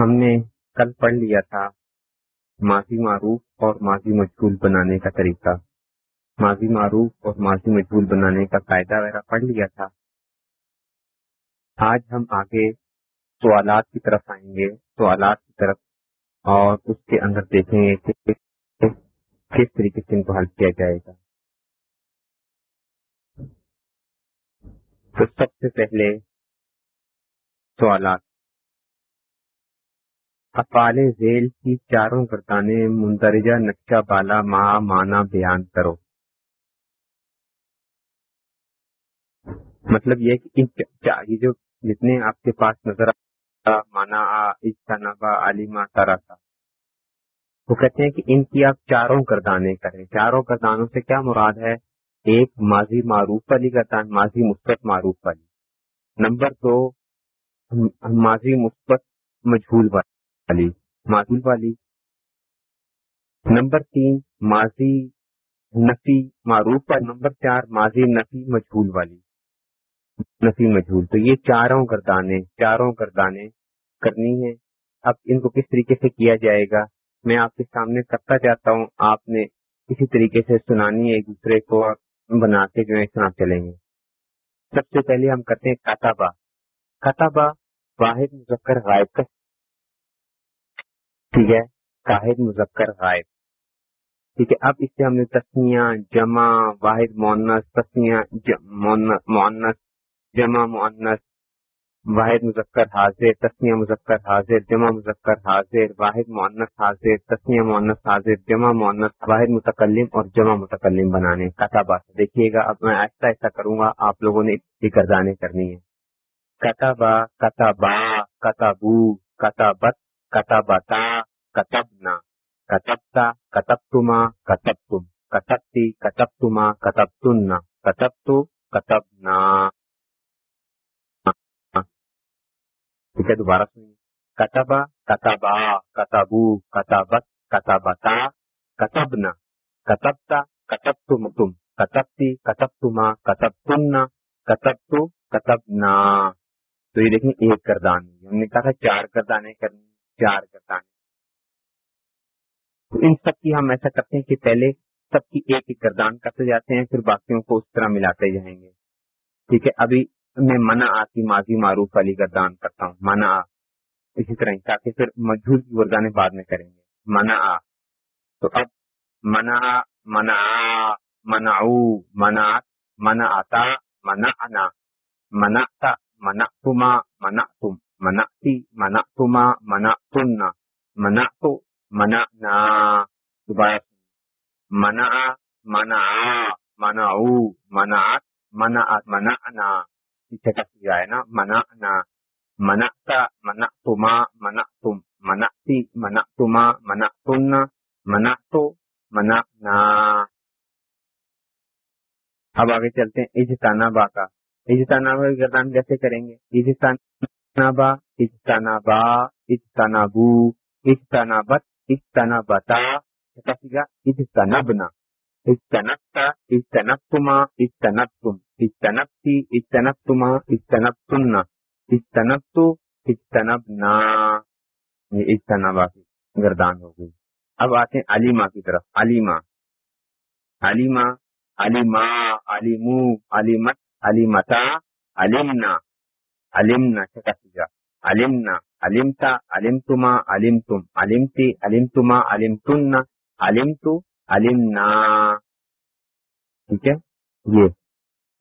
ہم نے کل پڑھ لیا تھا ماضی معروف اور ماضی مجھول بنانے کا طریقہ۔ ماضی معروف اور ماضی مجھول بنانے کا قاعدہ وغیرہ پڑھ لیا تھا۔ آج ہم آگے سوالات کی طرف آئیں گے۔ سوالات کی طرف اور اس کے اندر دیکھیں گے کہ کس طریقے سے ان کو حل کیا جائے گا۔ تو سب سے پہلے سوالات۔ افعال ذیل کی چاروں گردانے مندرجہ نقشہ بالا ماں مانا بیان کرو۔ مطلب یہ کہ جو جتنے آپ کے پاس نظر مانا اجتنابا علیما تارا تھا وہ کہتے ہیں کہ ان کی آپ چاروں گردانے کریں۔ چاروں گردانوں سے کیا مراد ہے؟ ایک ماضی معروف والی گردان ماضی مثبت معروف والی۔ نمبر دو، ماضی مثبت مجھول والی معذول والی۔ نمبر تین، ماضی نفی معروف والی۔ نمبر چار، ماضی نفی مجھول والی۔ نفی مجھول، تو یہ چاروں گردانے چاروں گردانے کرنی ہے اب ان کو کس طریقے سے کیا جائے گا؟ میں آپ کے سامنے کرتا جاتا ہوں۔ آپ نے اسی طریقے سے سنانی ہے ایک دوسرے کو۔ بنا کے جو ہے سنا چلیں گے۔ سب سے پہلے ہم کرتے ہیں کتابہ۔ کتابہ واحد مذکر غائب کا ٹھیک ہے؟ واحد مذکر غائب۔ ٹھیک ہے، اب اس سے ہم نے تسمیاں جمع، واحد مونس تسمیاں مونس جمع مونس واحد مذکر، حاضر تسمیہ مذکر، حاضر، جمع مذکر، حاضر، واحد معنس حاضر تسمیہ معنس حاضر، جمع معنس واحد متکلم اور جمع متکلم بنانے کتابہ دیکھیے گا، اب میں ایسا ایسا کروں گا، آپ لوگوں نے گردانے کرنی ہے کتابہ کتابا کتابو کتابت کتابتا کتبنا، کتبتا، کتبتما، کتبتم، کتبتی، کتبتما، کتبتن، کتبتو، کتبنا۔ ٹھیک ہے دوبارہ سنیے کتبا کتبا کتبو کتبت کتبتا کتبنا کتبتا کتب تم تم کتبتی کتب تما کتب تمنا کتب تو کتبنا تو یہ دیکھیں ایک کردان ہم نے کہا تھا چار کردانے کرنی چار کردانے تو ان سب کی ہم ایسا کرتے ہیں کہ پہلے سب کی ایک ایک کردان کرتے جاتے ہیں پھر باقیوں کو اس طرح ملاتے جائیں گے ٹھیک ہے ابھی میں منع آتی ماضی معروف علی کا دان کرتا ہوں منا آ۔ اسی طرح تاکہ پھر مجھول کی گردانے بعد میں کریں گے۔ منا آ۔ تو اب منا منا منا منا منا آتا منا انا۔ منا تا منا تما منا تم۔ منا تی منا تما منا تن منا تو منا نا۔ دوبارہ منا منا منا منا منا منا انا چھٹا سیا ہے نا منا نا منا منا تما منا تم منا تی منا تما منا تن منا تو منا نا اب آگے چلتے ہیں اجتانا با کا اجتانا با گردان کیسے کریں گے اجتانا با اجتانا با اجتانا بو اجتانا بت اجتانا بتا چھٹا سیا اجتانا بنا اجتنبتا اجتنبتما اجتنبتم اجتنبتی اجتنبتما اجتنبتن اجتنبتو اجتنبنا یہ اجتنبا کی گردان ہو گئی اب آتے ہیں علیما کی طرف علیما علیما علیما علیمو علیمت علیمتا علمنا علمنا چھٹا علمنا علمتا علمتما علمتم علمتی علمتما علمتن علمتو علمنا ٹھیک ہے یہ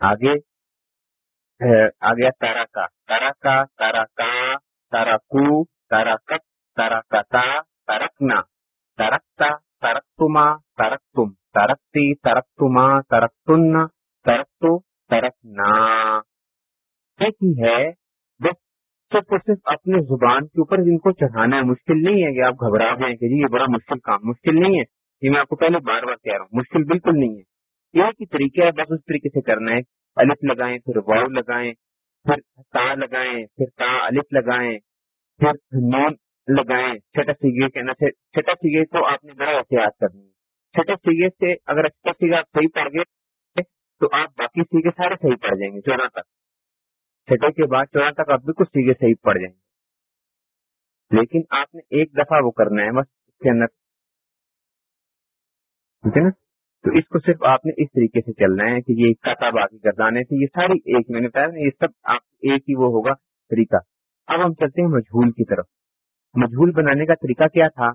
آگے آگے تارا کا تارا کا تارا کا تارا کو تارا کت تارا کتا ترکنا ترکتا ترکتما ترکتم ترکتی ترکتما ترکتن ترکتو ترکنا ایک ہی ہے، بس صرف صرف اپنے زبان کے اوپر جن کو چڑھانا ہے، مشکل نہیں ہے کہ آپ گھبرا جائیں کہ جی یہ بڑا مشکل کام، مشکل نہیں ہے۔ یہ میں آپ کو پہلے بار بار کہہ رہا ہوں، مشکل بالکل نہیں ہے۔ ایک ہی طریقہ ہے بس اس طریقے سے کرنا ہے۔ الف لگائیں، پھر واؤ لگائیں، پھر تا لگائیں، پھر تا الف لگائیں، پھر نون لگائیں۔ چھٹا سیگے کہنا چھٹا سیگے کو آپ نے بڑا احتیاط کرنی ہے۔ چھٹا سیگے سے اگر اچھا سیگا آپ صحیح پڑ گئے تو آپ باقی سیگے سارے صحیح پڑ جائیں گے چودہ تک۔ چھٹے کے بعد چودہ تک آپ بالکل سیگے صحیح پڑ جائیں گے۔ لیکن آپ نے ایک دفعہ وہ کرنا ہے، بس اس کے اندر۔ ٹھیک ہے نا؟ تو اس کو صرف آپ نے اس طریقے سے چلنا ہے کہ یہ کتا باقی گردانے سے یہ ساری ایک میں نے بتایا یہ سب آپ ایک ہی وہ ہوگا طریقہ۔ اب ہم چلتے ہیں مجھول کی طرف۔ مجھول بنانے کا طریقہ کیا تھا؟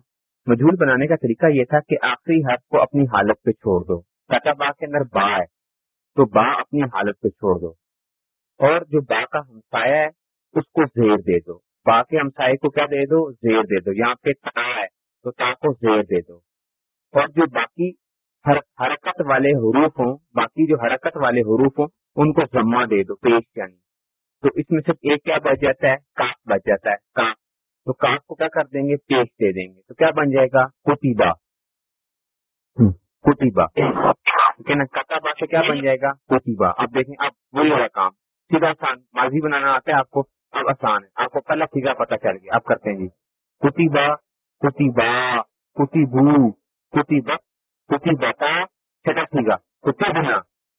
مجھول بنانے کا طریقہ یہ تھا کہ آخری حرف کو اپنی حالت پہ چھوڑ دو۔ کتا با کے اندر با ہے، تو با اپنی حالت پہ چھوڑ دو۔ اور جو با کا ہمسایا ہے، اس کو زیر دے دو۔ با کے ہمسائے کو کیا دے دو؟ زیر دے دو۔ یہاں پہ تا ہے، تو تا کو زیر دے دو۔ اور جو باقی حرکت والے حروف ہوں باقی جو حرکت والے حروف ہوں ان کو ضمہ دے دو پیش یعنی۔ تو اس میں صرف ایک کیا بچ جاتا ہے؟ کاف بچ جاتا ہے کاف۔ تو کاف کو کیا کر دیں گے؟ پیش دے دیں گے۔ تو کیا بن جائے گا؟ کتیبا کتیبا ٹھیک ہے نا کتابا سے کیا بن جائے گا؟ کتیبا اب دیکھیں اب وہی والا کام۔ سیدھا آسان ماضی بنانا آتا ہے آپ کو اب آسان ہے۔ آپ کو پہلا سیدھا پتا چل گیا۔ اب کرتے ہیں جی۔ کتیبا کتیبا کتیبو کتیبا کتیبا چھٹا سیگا کتبنا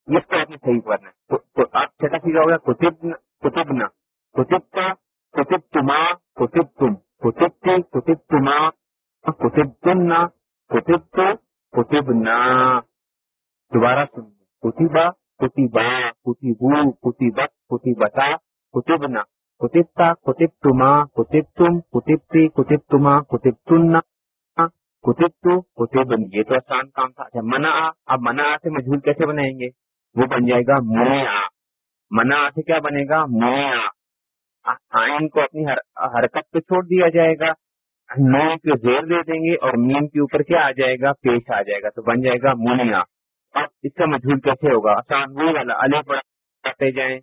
اس کو آپ نے صحیح کرنا ہے آپ چھٹا سیگا ہوگا کتب کتبنا کتب کا کتب تما کتب تم کتب کتب تما کتب تم نہ کتب تو کتب نہ دوبارہ سنیے کتبا کتبا کتبو کتبت کتبتا کتبنا کتبتا کتب تما کتب تم کتب تی کتب تما کتب تن کتب تو کتب یہ تو آسان کام تھا۔ اچھا منا اب منا سے مجھول کیسے بنائیں گے؟ وہ بن جائے گا منا منا سے کیا بنے گا؟ منا آئین کو اپنی حرکت پہ چھوڑ دیا جائے گا۔ نون کے زیر دے دیں گے اور میم کے اوپر کیا آ جائے گا؟ پیش آ جائے گا۔ تو بن جائے گا منیا اب اس کا مجھول کیسے ہوگا؟ آسان وہی والا۔ الے پڑھتے جائیں۔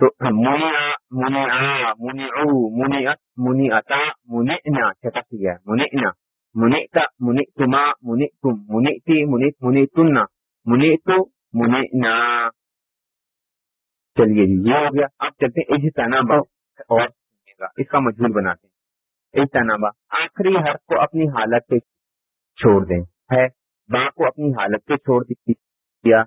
تو منیا منیا منی او منی منی اتا منی چھٹا گیا منی منی کا منی تما منی تم منی تی منی چلیے جی یہ ہو گیا آپ چلتے ہیں اجتنابا اور اس کا مجبور بناتے ہیں اجتنابا آخری حرف کو اپنی حالت پہ چھوڑ دیں ہے با کو اپنی حالت پہ چھوڑ دیا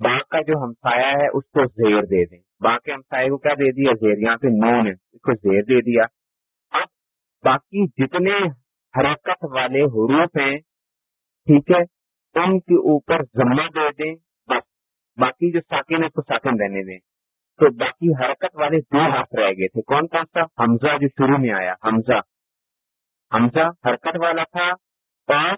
با کا جو ہمسایا ہے اس کو زیر دے دیں با کے ہمسائے کو کیا دے دیا زیر یہاں پہ نون ہے اس کو زیر دے دیا اب باقی جتنے حرکت والے حروف ہیں، ٹھیک ہے؟ ان کے اوپر ذمہ دے دیں، بس۔ باقی جو ساکن ہے اس کو ساکن رہنے دیں۔ تو باقی حرکت والے دو ہاتھ رہ گئے تھے۔ کون کون سا؟ حمزہ جو شروع میں آیا۔ حمزہ۔ حمزہ حرکت والا تھا اور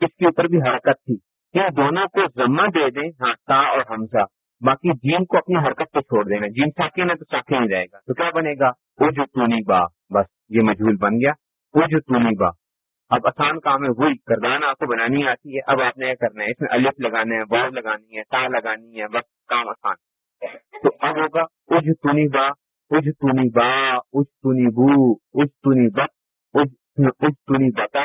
اس کے اوپر بھی حرکت تھی۔ ان دونوں کو ذمہ دے دیں ہاں تا اور حمزہ۔ باقی جیم کو اپنی حرکت پہ چھوڑ دینا۔ جیم ساکن ہے تو ساکن ہی رہے گا۔ تو کیا بنے گا؟ وہ جو تونی با، بس۔ یہ مجھول بن گیا وہ جو تونی اب آسان کام ہے وہی گردان آپ کو بنانی آتی ہے اب آپ نے کیا کرنا ہے اس میں الف لگانا ہے واؤ لگانی ہے تا لگانی ہے بس کام آسان تو اب ہوگا اج تونی با اج تونی با اج تونی بو اج تونی بت اج تونی بتا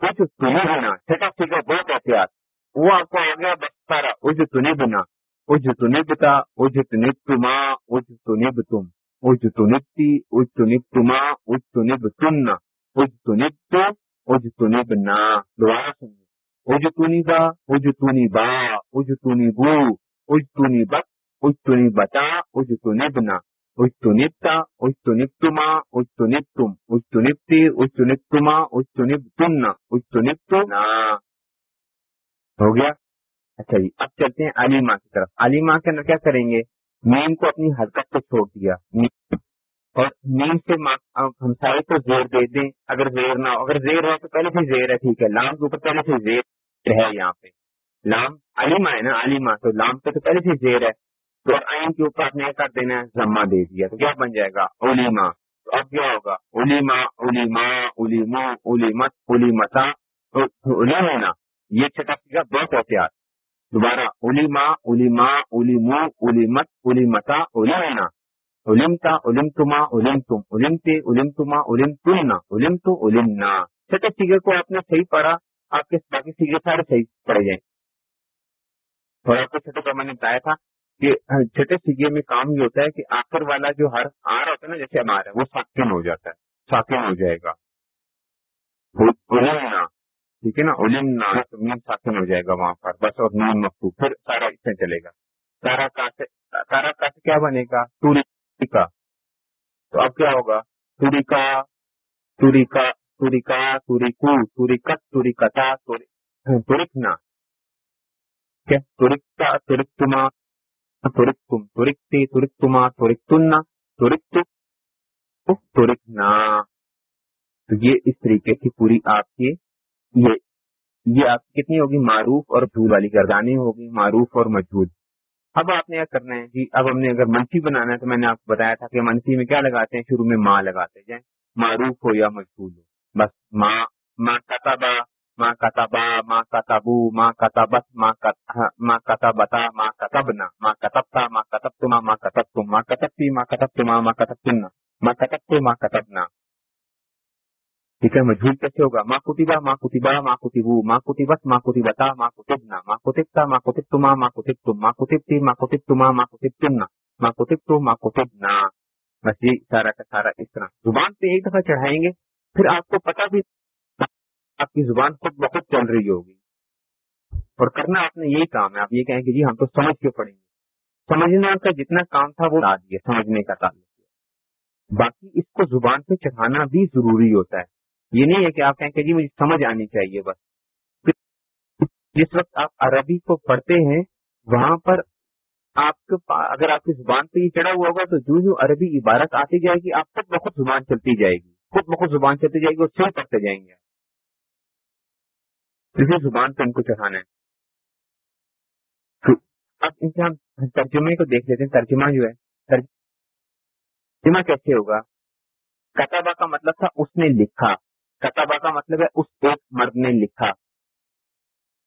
اج تونی بنا چھٹا سیکھا بہت احتیاط وہ آپ کو آ گیا بس سارا اج تونی بنا اج تونی بتا اج تنی تما اج تونی تم اج تنتی اج تنی تما اج تنی تن اج تنی تو اجتنی بنا دوبارہ سنیے اجتنی با اجتنی با اجتنی بو اجتنی بت اجتنی بتا اج تنب نا اج تنتا اج تنتما اج تنتم اج اجتنی بنا اجتنبتا اجتنبتما اجتنبتم اجتنبتی اجتنبتما اجتنبتن اجتنبتنا ہو گیا؟ اچھا جی اب چلتے ہیں علیما کی طرف. علیما کے اندر کیا کریں گے؟ میم کو اپنی حرکت کو چھوڑ دیا۔ اور نیم سے ہمسائے کو زیر دے دیں۔ اگر زیر نہ ہو، اگر زیر ہو تو پہلے سے زیر ہے، ٹھیک ہے۔ لام کے اوپر پہلے سے زیر ہے یہاں پہ۔ لام علیما ہے نا علیما تو لام پہ تو پہلے سے زیر ہے۔ تو آئین کے اوپر آپ نے کر دینا ہے، ضمہ دے دیا۔ تو کیا بن جائے گا؟ علیما تو اب کیا ہوگا؟ علیما علیما علیما علیمت، علیمتا۔ علیما یہ چھٹا سیکھا بہت احتیاط دوبارہ علیما علیما علیمو علیمت علیمتا علیما علمتا، علمتما، علمتم. علمتے، علمتما، علمتنا. علمتو، علمنا. چھٹے سیگے کو آپ نے صحیح پڑھا، آپ کے باقی سیگے سارے صحیح پڑھے جائیں اور آپ کو چھٹے پر میں نے بتایا تھا کہ چھٹے سیگے میں کام یہ ہوتا ہے کہ آخر والا جو ہر آ رہا ہوتا ہے نا، جیسے ہمارا، وہ ساکن ہو جاتا ہے، ساکن ہو جائے گا. علمنا. ٹھیک ہے نا؟ علمنا تو میم ساکن ہو جائے گا وہاں پر۔ بس اور نون مکتو پھر سارا اس میں چلے گا۔ سارا کا سے سارا کا سے کیا بنے گا؟ توری کا۔ تو اب کیا ہوگا؟ توری کا توری کا توری کا توری کو توری کت توری کتا تورکنا کیا؟ تورکتا تورک تما تورک تم تورکتی تورک تما تورک تننا تورک تورکنا تو یہ اس طریقے کی پوری آپ کی یہ یہ آپ کتنی ہوگی؟ معروف اور بھول والی گردانی ہوگی، معروف اور مجبور اب آپ نے کیا کرنا ہے جی اب ہم نے اگر منفی بنانا ہے تو میں نے آپ کو بتایا تھا کہ منفی میں کیا لگاتے ہیں؟ شروع میں ماں لگاتے جائیں معروف ہو یا مجبور ہو۔ بس ماں ماں کتابا ماں کتابا ماں کتابو ماں کتابت ماں ہاں، ماں کتابتا ماں کتبنا، ماں کتبتا، ماں کتب تما ماں کتب تم ماں کتبتی، ماں کتب تما ماں کتب تمنا ماں کتب ماں کتبنا۔ ٹھیک ہے مجھول کیسے ہوگا ماں کتبا ماں کتبا ماں کتبو ماں کتبت ماں کتبتا ماں کتبنا ماں کتبتا ماں کتب تما ماں کتب تم ماں کتبتی ماں کتب تما ماں کتب تمنا ماں کتب تو ماں کتبنا بس یہ سارا کا سارا اس طرح زبان پہ ایک دفعہ چڑھائیں گے پھر آپ کو پتا بھی آپ کی زبان خود بخود چل رہی ہوگی اور کرنا آپ نے یہی کام ہے آپ یہ کہیں کہ جی ہم تو سمجھ کے پڑیں گے سمجھنے کا جتنا کام تھا وہ دیا سمجھنے کا تعلق باقی اس کو زبان پہ چڑھانا بھی ضروری ہوتا ہے یہ نہیں ہے کہ آپ کہیں کہ جی مجھے سمجھ آنی چاہیے بس۔ جس وقت آپ عربی کو پڑھتے ہیں، وہاں پر آپ کے اگر آپ کی زبان پہ یہ چڑھا ہوا ہوگا تو جو جو عربی عبارت آتی جائے گی، آپ خود بخود زبان چلتی جائے گی۔ خود بخود زبان چلتی جائے گی اور سر پڑھتے جائیں گے اسی زبان پہ ان کو چڑھانا ہے۔ اب ان سے ہم ترجمے کو دیکھ لیتے ہیں۔ ترجمہ جو ہے، ترجمہ کیسے ہوگا؟ کتابہ کا مطلب تھا، اس نے لکھا۔ کتابہ کا مطلب ہے اس ایک مرد نے لکھا۔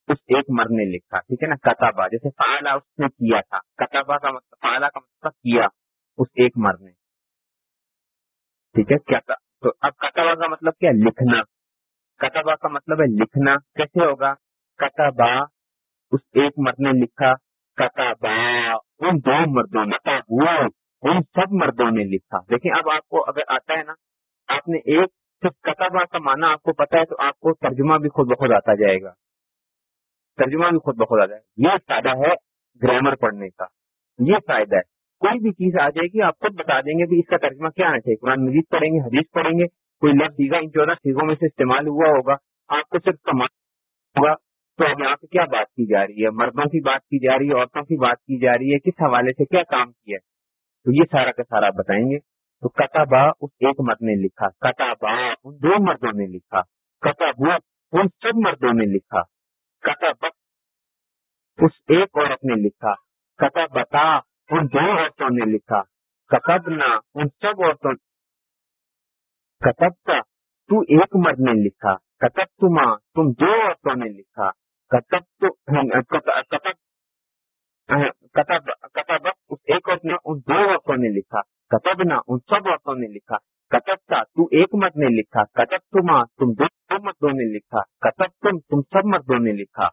اس ایک مرد نے لکھا، ٹھیک ہے نا؟ کتابہ، جیسے فعلا اس نے کیا تھا۔ کتابہ کا مطلب فعلا کا مطلب کیا اس ایک مرد نے۔ ٹھیک ہے، کیا تو اب کتابہ کا مطلب کیا؟ لکھنا۔ کتابہ کا مطلب ہے لکھنا۔ کیسے ہوگا؟ کتابہ، اس ایک مرد نے لکھا، کتابہ۔ ان دو مردوں نے ان سب مردوں نے لکھا۔ دیکھیں، اب آپ کو اگر آتا ہے نا، آپ نے ایک صرف کتابہ کا معنی آپ کو پتا ہے تو آپ کو ترجمہ بھی خود بخود آتا جائے گا۔ ترجمہ بھی خود بخود آ جائے گا۔ یہ فائدہ ہے گرامر پڑھنے کا۔ یہ فائدہ ہے۔ کوئی بھی چیز آ جائے گی، آپ خود بتا دیں گے کہ اس کا ترجمہ کیا آنا چاہیے قرآن مجید پڑھیں گے، حدیث پڑھیں گے، کوئی لفظ دیگا ان چودہ چیزوں میں سے استعمال ہوا ہوگا، آپ کو صرف کما ہوگا۔ تو اب یہاں پہ کیا بات کی جا رہی ہے؟ مردوں کی بات کی جا رہی ہے، عورتوں کی بات کی جا رہی ہے، کس حوالے سے کیا کام کیا ہے؟ تو یہ سارا کا سارا بتائیں گے۔ تو کتابا اس ایک مرد نے لکھا کتابا ان دو مردوں نے لکھا کتابو ان سب مردوں نے لکھا کتاب اس ایک عورت نے لکھا کتابتا ان دو عورتوں نے لکھا کتبنا ان سب عورتوں کتبتا تو ایک مرد نے لکھا کتب تما تم دو عورتوں نے لکھا کتب تو کتب کتب اس ایک عورت نے ان دو عورتوں نے لکھا کتبنا ان سب عورتوں نے لکھا کتبتا تو ایک مرد نے لکھا کتب تما تم دو مردوں نے لکھا کتب تم تم سب مردوں نے لکھا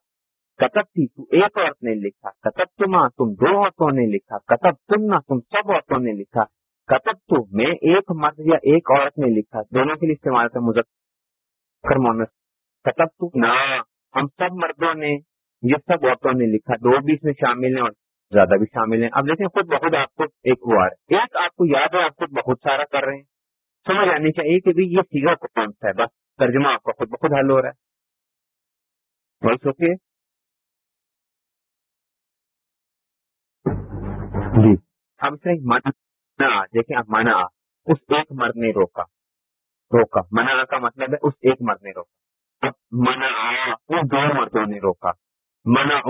کتب تھی تو ایک عورت نے لکھا کتب تما تم دو عورتوں نے لکھا کتب تم نہ تم سب عورتوں نے لکھا کتب تو میں ایک مرد یا ایک عورت نے لکھا دونوں کے لیے استعمال تھا مظفر مونس کتب تو نہ ہم سب مردوں نے یہ سب عورتوں نے لکھا دو بھی اس میں شامل ہیں اور زیادہ بھی شامل ہیں۔ اب دیکھیں خود بخود آپ کو ایک ہوا ہے۔ ایک آپ کو یاد ہے آپ خود بہت سارا کر رہے ہیں۔ سمجھ آنی چاہیے کہ یہ سیگا کون سا ہے؟ بس ترجمہ آپ کا خود بخود حل ہو رہا ہے۔ بول سوچیے جی۔ اب سے منا دیکھیں اب منا اس ایک مرد نے روکا۔ روکا۔ منا کا مطلب ہے اس ایک مرد نے روکا۔ اب منا ان دو مردوں نے روکا۔ منا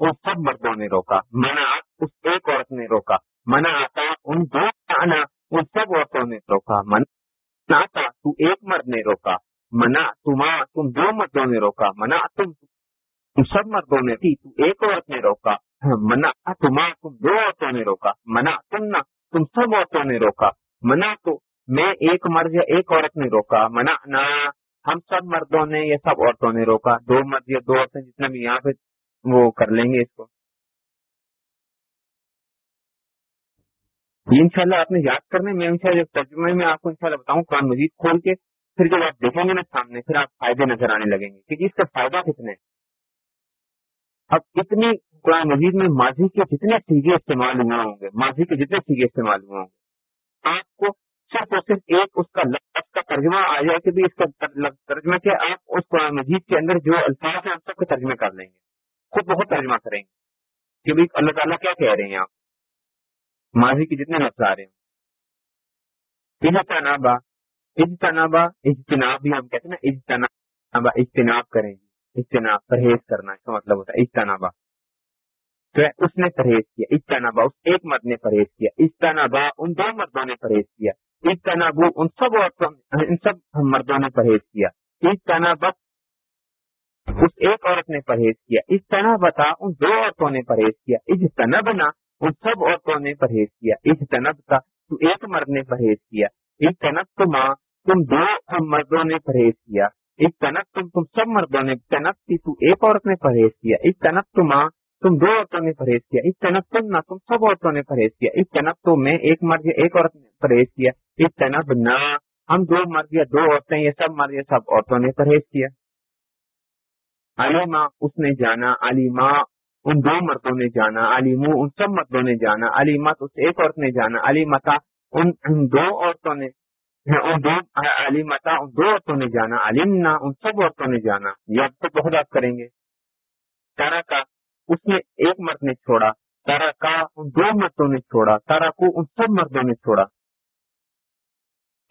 ان سب مردوں نے روکا منا اس ایک عورت نے روکا منا آتا ان دو آنا ان سب عورتوں نے روکا منا آتا تو ایک مرد نے روکا منا تما تم دو مردوں نے روکا منا تم تم سب مردوں نے تھی تو ایک عورت نے روکا منا تما تم دو عورتوں نے روکا منا تم نہ تم سب عورتوں نے روکا منا تو میں ایک مرد یا ایک عورت نے روکا منا نہ ہم سب مردوں نے یا سب عورتوں نے روکا دو مرد یا دو عورتیں جتنا بھی یہاں پہ وہ کر لیں گے اس کو۔ یہ انشاءاللہ آپ نے یاد کرنے میں انشاءاللہ ترجمے میں آپ کو انشاءاللہ بتاؤں، قرآن مجید کھول کے پھر جب آپ دیکھیں گے نا سامنے، پھر آپ فائدے نظر آنے لگیں گے کیونکہ اس کا فائدہ کتنے اب اتنی قرآن مجید میں ماضی کے جتنے سیگے استعمال ہوئے ہوں گے، ماضی کے جتنے سیگے استعمال ہوئے ہوں گے، آپ کو صرف اور صرف ایک اس کا لفظ کا ترجمہ آ جائے کہ اس کا ترجمہ کیا، آپ اس قرآن مجید کے اندر جو الفاظ ہیں سب کا ترجمہ کر لیں گے۔ خود بہت ترجمہ کریں گے کہ بھائی اللہ تعالیٰ کیا کہہ رہے ہیں آپ؟ ماضی کے جتنے لفظ آ رہے ہیں۔ اجتنابا اجتنابا، اجتناب بھی ہم کہتے ہیں نا، اجتنابا، اجتناب کریں گے۔ اجتناب، پرہیز کرنا، اس کا مطلب ہوتا ہے اجتنابا۔ تو اس نے پرہیز کیا، اجتنابا، اس ایک مرد نے پرہیز کیا، اجتنابا، ان دو مردوں نے پرہیز کیا، اجتنابو، ان سب عورتوں ان سب مردوں نے پرہیز کیا۔ اجتنابت اس ایک عورت نے پرہیز کیا اجتنابتا ان دو عورتوں نے پرہیز کیا اجتنبنا ان سب عورتوں نے پرہیز کیا اجتنبتا تو ایک مرد نے پرہیز کیا ایک تنک تو ماں تم دو مردوں نے پرہیز کیا ایک تنک تم تم سب مردوں نے تنک تھی تو ایک عورت نے پرہیز کیا ایک تنک تو ماں تم دو عورتوں نے پرہیز کیا ایک تنک تم نہ تم سب عورتوں نے پرہیز کیا ایک تنک تو میں ایک مرد یا ایک عورت نے پرہیز کیا ایک تنب نہ ہم دو مرد یا دو عورتیں یہ سب مرد یا سب عورتوں نے پرہیز کیا علی ماں اس نے جانا علی ماں ان دو مردوں نے جانا، علیم ان سب مردوں نے جانا علی مت اس ایک عورت نے جانا علی متا ان دو عورتوں نے، ان دو علی متا ان دو عورتوں نے جانا، علیم نہ ان سب عورتوں نے جانا، یہ اب تو بہت آپ کریں گے۔ تارا کا اس نے ایک مرد نے چھوڑا، تارا کا ان دو مردوں نے چھوڑا، تارا کو ان سب مردوں نے چھوڑا۔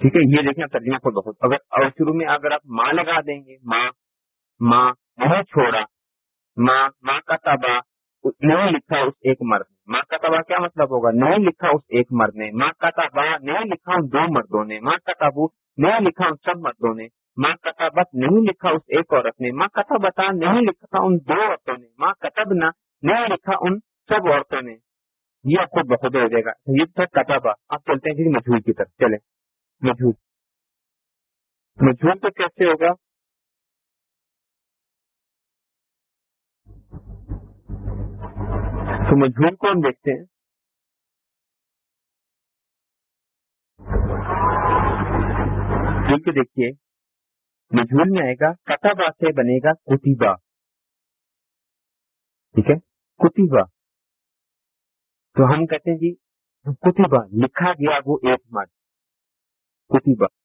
ٹھیک ہے، یہ دیکھیں ترجمہ کو بہت اگر شروع میں اگر آپ ماں لگا دیں گے، ماں ماں وہ چھوڑا۔ ماں ماں کا تبا نہیں لکھا اس ایک مرد نے۔ ماں کا تبا کیا مطلب ہوگا؟ نہیں لکھا اس ایک مرد نے۔ ماں کا تبا نہیں لکھا ان دو مردوں نے۔ ماں کا تابو نہیں لکھا ان سب مردوں نے۔ ماں کا تابت نہیں لکھا اس ایک عورت نے۔ ماں کا بتا نہیں لکھا ان دو عورتوں نے۔ ماں کتب نہ، نہیں لکھا ان سب عورتوں نے۔ یہ آپ کو بہت ہو جائے گا۔ یہ تھا کتابا آپ چلتے ہیں جی مجھول کی طرف۔ چلے مجھول۔ مجھول تو کیسے ہوگا؟ تو مجھول کو ہم دیکھتے ہیں؟ دیکھیے، مجھول میں آئے گا کتابا سے بنے گا کتیبا ٹھیک ہے؟ کتیبا تو ہم کہتے ہیں جی کتیبا لکھا گیا وہ ایک مرد۔ کتیبا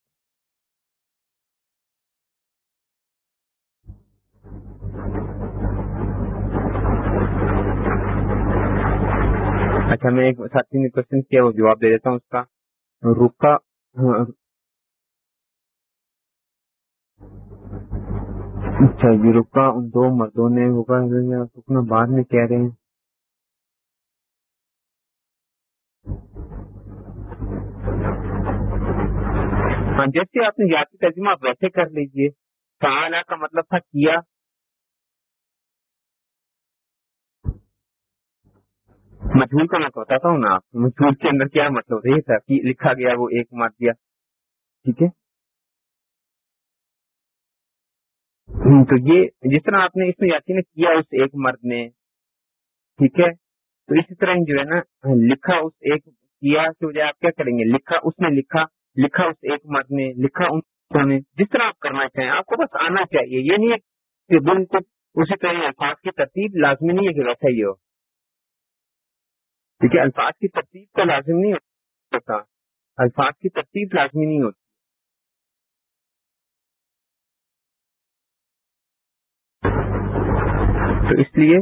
اچھا میں ایک ساتھی نے کوشچن کیا، وہ جواب دے دیتا ہوں اس کا۔ رکا اچھا جی رکا، ان دو مردوں نے ہوگا رکنا بعد میں کہہ رہے ہیں۔ ہاں جیسے آپ نے یاد کی ترجمہ، آپ ویسے کر لیجیے کہاں کا مطلب تھا، کیا؟ مجھول کا میں بتاتا ہوں نا، مجھول کے اندر کیا مطلب یہ تھا کہ لکھا گیا وہ ایک مار دیا ٹھیک ہے؟ تو یہ جس طرح آپ نے اس میں یاتی نے کیا اس ایک مرد نے، ٹھیک ہے؟ تو اسی طرح جو ہے نا، لکھا اس ایک کیا کے بجائے آپ کیا کریں گے؟ لکھا اس نے لکھا لکھا اس ایک مرد نے، لکھا ان نے۔ جس طرح آپ کرنا چاہیں، آپ کو بس آنا چاہیے۔ یہ نہیں ہے کہ بالکل اسی طرح الفاظ کی ترتیب لازمی نہیں ہے کہ ویسا ہی ہو۔ کیونکہ الفاظ کی ترتیب تو لازم نہیں ہوتا الفاظ کی ترتیب لازمی نہیں ہوتی۔ تو اس لیے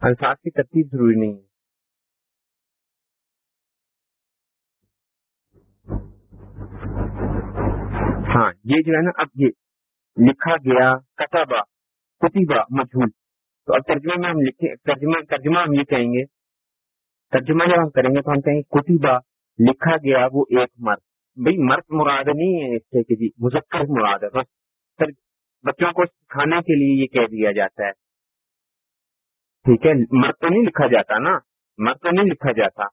الفاظ کی ترتیب ضروری نہیں ہے۔ ہاں یہ جو ہے نا، اب یہ لکھا گیا کتابہ کتیبہ مجھول۔ تو اب ترجمے میں ہم لکھیں، ترجمہ ترجمہ ہم یہ کہیں گے، ترجمہ جب ہم کریں گے تو ہم کہیں گے، کتبہ لکھا گیا وہ ایک مرد۔ بھائی مرد مراد نہیں ہے اس سے کہ جی مذکر مراد ہے۔ بس بچوں کو سکھانے کے لیے یہ کہہ دیا جاتا ہے۔ ٹھیک ہے، مرد تو نہیں لکھا جاتا نا۔ مرد تو نہیں لکھا جاتا۔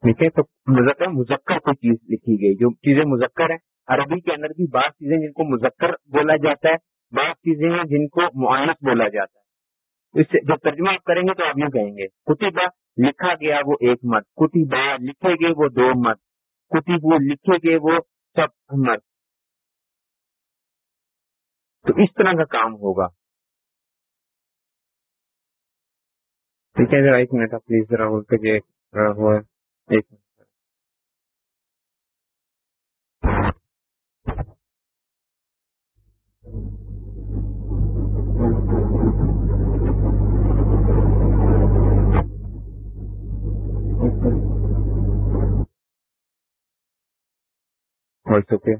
ٹھیک ہے، تو مذکر مذکر کوئی چیز لکھی گئی جو چیزیں مذکر ہیں۔ عربی کے اندر بھی بعض چیزیں جن کو مذکر بولا جاتا ہے۔ بعض چیزیں ہیں جن کو معانت بولا جاتا ہے۔ اس سے جب ترجمہ آپ کریں گے تو آپ یوں کہیں گے کتبہ لکھا گیا وہ ایک مت کتبہ لکھے گئے وہ دو مت کتب وہ لکھے گئے وہ سب مرد تو اس طرح کا کام ہوگا۔ ٹھیک ہے، ذرا ایک منٹ پلیز ذرا ایک منٹ۔ ہو چکے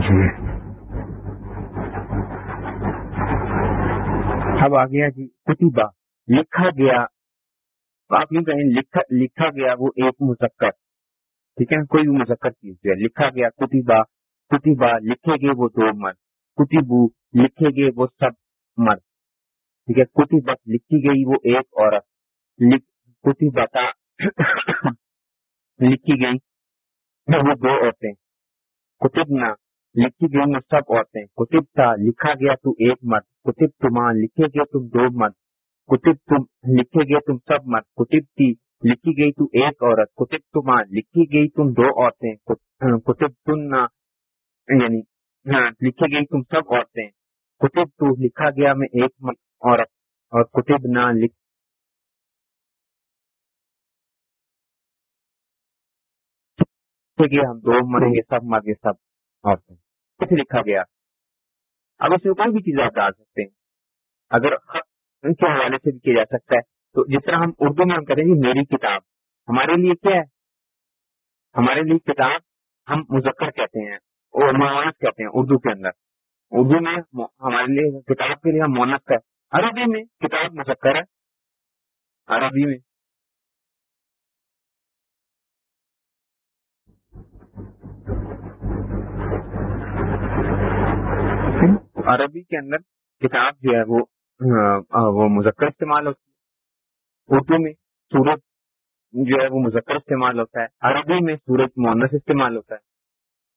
جی اب آ گیا جی کتبہ لکھا گیا آپ یوں کہیں لکھا لکھا گیا وہ ایک مذکر۔ ٹھیک ہے؟ کوئی بھی مذکر چیز جو ہے، لکھا گیا، کتبہ کتبہ لکھے گئے وہ دو مرد، کتبو لکھے گئے وہ سب مرد۔ ٹھیک ہے؟ کتبت لکھی گئی وہ ایک عورت۔ کتبتا لکھی گئی وہ دو عورتیں۔ کتبنا لکھی گئی وہ سب عورتیں۔ کتب تھا لکھا گیا تو ایک مرد، کتب تما لکھے گئے تم دو مرد۔ کتب تم لکھے گئے تم سب مرد کتب تھی لکھی گئی تو ایک عورت، کتب تما لکھی گئی تم دو عورتیں ہاں، کتب تم یعنی ہاں، لکھی گئی تم سب عورتیں۔ کتب تو لکھا گیا میں ایک عورت، اور کتب نہ لکھ۔ ہم دو، مریں گے سب، مریں گے سب عورتیں۔ کچھ لکھا گیا۔ اب اس میں کوئی بھی چیز آپ ڈال سکتے ہیں۔ اگر ان کے حوالے سے بھی کیا جا سکتا ہے۔ تو جس طرح ہم اردو میں ہم کہتے ہیں میری کتاب، ہمارے لیے کیا ہے؟ ہمارے لیے کتاب ہم مذکر کہتے ہیں اور مونس کہتے ہیں اردو کے اندر۔ اردو میں ہمارے لیے کتاب کے لیے ہم مونس ہے عربی میں کتاب مذکر ہے۔ عربی میں۔ عربی کے اندر کتاب جو ہے وہ وہ مذکر استعمال ہوتی ہے۔ اردو میں سورج جو ہے وہ مذکر استعمال ہوتا ہے۔ عربی میں سورج مونس استعمال ہوتا ہے۔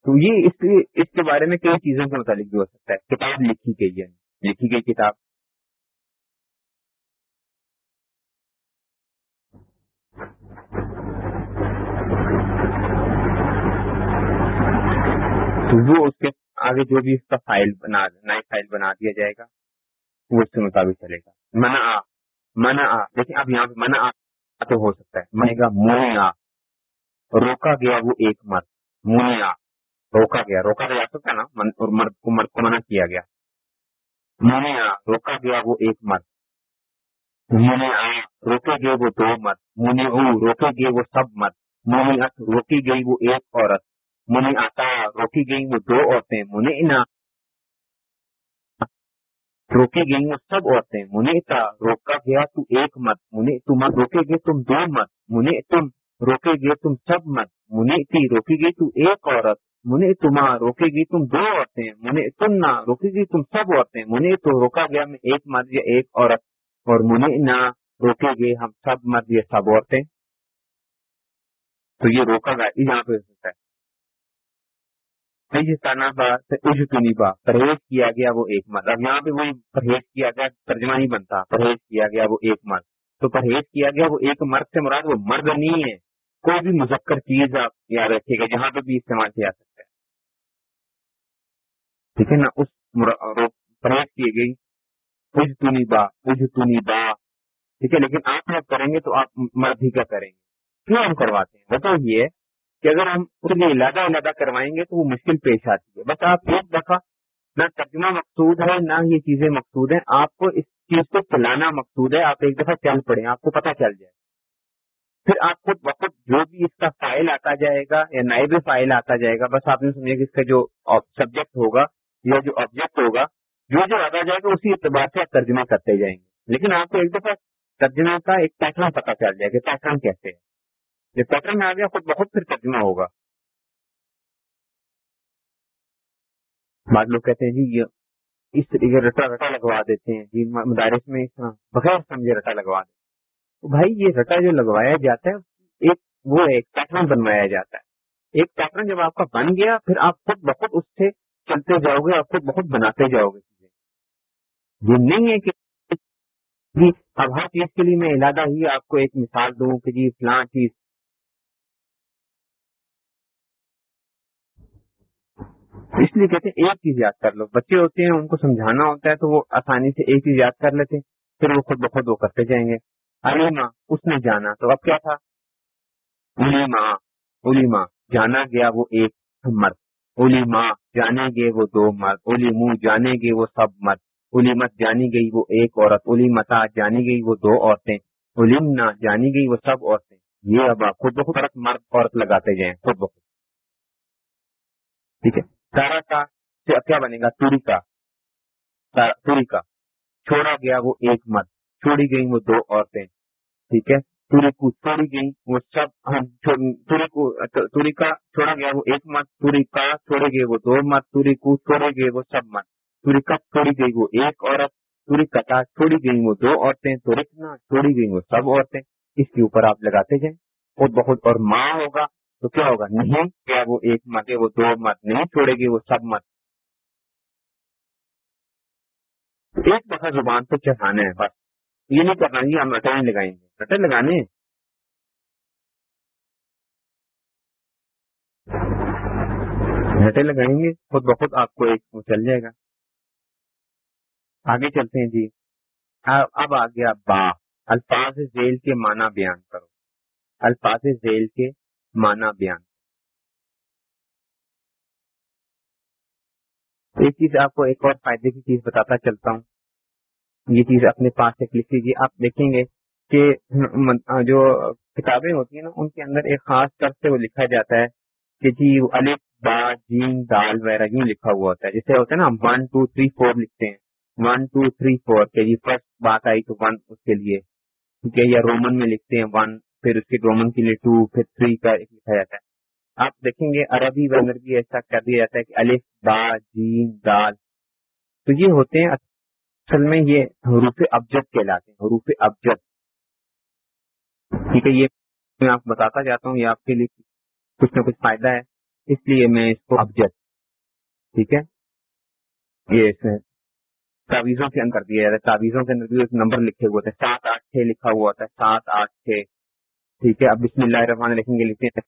تو یہ اس اس کے بارے میں کئی چیزوں کے متعلق بھی ہو سکتا ہے۔ کتاب لکھی گئی ہے۔ لکھی گئی کتاب۔ تو وہ اس کے آگے جو بھی اس کا فائل بنا، نئی فائل بنا دیا جائے گا۔ وہ اس کے مطابق چلے گا۔ منا آ منا آ لیکن اب یہاں پہ منا آ تو ہو سکتا ہے۔ منے گا مونیا روکا گیا وہ ایک مرد۔ مونیا روکا گیا۔ روکا تو جا سکتا ہے نا مرد کو مرد کو منع کیا گیا۔ مونیا روکا گیا وہ ایک مرد۔ مونی آ روکے گئے وہ دو مرد۔ مونی او روکے گئے وہ سب مرد۔ مونی ات روکی گئی وہ ایک عورت۔ منی آتا روکی گئی وہ دو عورتیں۔ منی روکے گئی وہ سب عورتیں۔ منی روکا گیا تو ایک مت۔ منی تم روکے گئے تم دو مت۔ منی تم روکے گئے تم سب مت۔ منی تھی روکی گئی تو ایک عورت۔ منی تما روکے گی تم دو عورتیں۔ منی تم نہ، روکے گی تم سب عورتیں۔ منی تو روکا گیا میں ایک مرد یا ایک عورت۔ اور منی نہ، روکے گئے ہم سب مرد یا سب عورتیں۔ تو یہ روکا گیا یہاں پہ ہوتا ہے۔ با پرہیز کیا گیا وہ ایک مرد۔ اب یہاں پہ وہی پرہیز کیا گیا ترجمہ نہیں بنتا پرہیز کیا گیا وہ ایک مرد۔ تو پرہیز کیا گیا وہ ایک مرد سے مراد وہ مرد نہیں ہے۔ کوئی بھی مذکر چیز آپ یاد رکھیے گا جہاں پہ بھی استعمال کیا سکتا ہے۔ ٹھیک ہے نا؟ اس پرہیز کی گئی۔ اج تونی با اج با ٹھیک ہے، لیکن آپ جب کریں گے تو آپ مرد ہی کا کریں گے۔ کیوں ہم کرواتے ہیں؟ بتائیے کہ اگر ہم اس لیے علادہ علادہ کروائیں گے تو وہ مشکل پیش آتی ہے۔ بس آپ ایک دفعہ نہ ترجمہ مقصود ہے، نہ یہ چیزیں مقصود ہیں، آپ کو اس چیز کو چلانا مقصود ہے، آپ ایک دفعہ چل پڑے آپ کو پتہ چل جائے۔ پھر آپ خود وقت جو بھی اس کا فائل آتا جائے گا یا نئے فائل آتا جائے گا، بس آپ نے سمجھے کہ اس کا جو سبجیکٹ ہوگا یا جو آبجیکٹ ہوگا، جو جو آتا جائے گا اسی اعتبار سے آپ ترجمہ کرتے جائیں گے۔ لیکن آپ کو ایک دفعہ ترجمہ کا ایک پیٹرن پتا چل جائے گا پیٹرن کیسے ہے۔ یہ پیٹرن میں آ گیا، خود بہت پھر ترجمہ ہوگا۔ بعض لوگ کہتے ہیں جی یہ اس طریقے رٹا رٹا لگوا دیتے ہیں۔ جی مدارس میں اس طرح بغیر سمجھے رٹا لگوا دیتے بھائی، یہ رٹا جو لگوایا جاتا ہے، ایک وہ ایک پیٹرن بنوایا جاتا ہے۔ ایک پیٹرن جب آپ کا بن گیا، پھر آپ خود بخود اس سے چلتے جاؤ گے آپ خود بہت بناتے جاؤ گے چیزیں۔ یہ نہیں ہے کہ جی، اب ہر چیز کے لیے میں ارادہ ہی آپ کو ایک مثال دوں کہ جی فلاں چیز اس لیے کہتے ہیں ایک چیز یاد کر لو۔ بچے ہوتے ہیں، ان کو سمجھانا ہوتا ہے تو وہ آسانی سے ایک چیز یاد کر لیتے پھر وہ خود بخود وہ کرتے جائیں گے۔ علیما اس نے جانا۔ تو اب کیا تھا؟ علیما علیما جانا گیا وہ ایک مرد۔ علیما جانے گے وہ دو مرد۔ علیم جانے گے وہ سب مرد۔ علیمت جانی گئی وہ ایک عورت۔ علیمتا، جانی گئی وہ دو عورتیں۔ علمنا جانی گئی وہ سب عورتیں۔ یہ اب آپ خود بخود مرد، عورت لگاتے جائیں خود بخود۔ ٹھیک ہے؟ تارا کا کیا بنے گا؟ توری کا توری کا چھوڑا گیا وہ ایک مت. چھوڑی گئی وہ دو عورتیں. ٹھیک ہے؟ توری کو چھوڑی گئی وہ سب توری کو توری کا چھوڑا گیا وہ ایک مت. توری کا چھوڑے گئے وہ دو مت. توری کو چھوڑے گئے وہ سب مت. توری کا چھوڑی گئی وہ ایک عورت. توری کتا چھوڑی گئی وہ دو عورتیں. تورکنا چھوڑی گئی وہ سب عورتیں. اس کے اوپر آپ لگاتے جائیں. اور بہت اور ماں ہوگا. تو کیا ہوگا؟ نہیں، کیا وہ ایک مت ہے، وہ دو مت نہیں چھوڑے گی، وہ سب مت۔ ایک دفعہ زبان پہ چڑھانا ہے، بس۔ یہ نہیں کرنا جی ہم رٹے لگائیں گے۔ رٹے لگانے رٹے لگائیں گے؟ خود بخود آپ کو ایک چل جائے گا۔ آگے چلتے ہیں جی۔ اب آ گیا با۔ الفاظ ذیل کے معنی بیان کرو۔ الفاظ ذیل کے مانا بیان۔ ایک چیز آپ کو ایک اور فائدے کی چیز بتاتا چلتا ہوں۔ یہ چیز اپنے پاس سے لکھ لیجیے آپ دیکھیں گے کہ جو کتابیں ہوتی ہیں نا، ان کے اندر ایک خاص طرح سے وہ لکھا جاتا ہے کہ جی الف، با جین دال وغیرہ یوں لکھا ہوا ہوتا ہے۔ جیسے ہوتا ہے نا ون ٹو تھری فور لکھتے ہیں۔ ون ٹو تھری فور کہ جی فرسٹ بات آئی تو ون اس کے لیے۔ ٹھیک ہے یا رومن میں لکھتے ہیں ون پھر اس کے رومن کے لیے ٹو، پھر تھری کا لکھا جاتا ہے۔ آپ دیکھیں گے عربی و بھی ایسا کر دیا جاتا ہے کہ الف، با جین دال۔ تو یہ ہوتے ہیں، اصل میں یہ حروف ابجد کہلاتے ہیں، حروف ابجد۔ ٹھیک ہے، یہ میں آپ بتاتا جاتا ہوں، یہ آپ کے لیے کچھ نہ کچھ فائدہ ہے، اس لیے میں اس کو ابجد۔ ٹھیک ہے، یہ اس میں تعویذوں کے اندر دیا جاتا ہے۔ تعویذوں کے اندر بھی ایک نمبر لکھے ہوئے ہوتے ہیں، سات آٹھ چھ لکھا ہوا ہوتا ہے، سات آٹھ چھ۔ ٹھیک ہے، اب بسم اللہ الرحمن الرحیم کے لکھتے ہیں،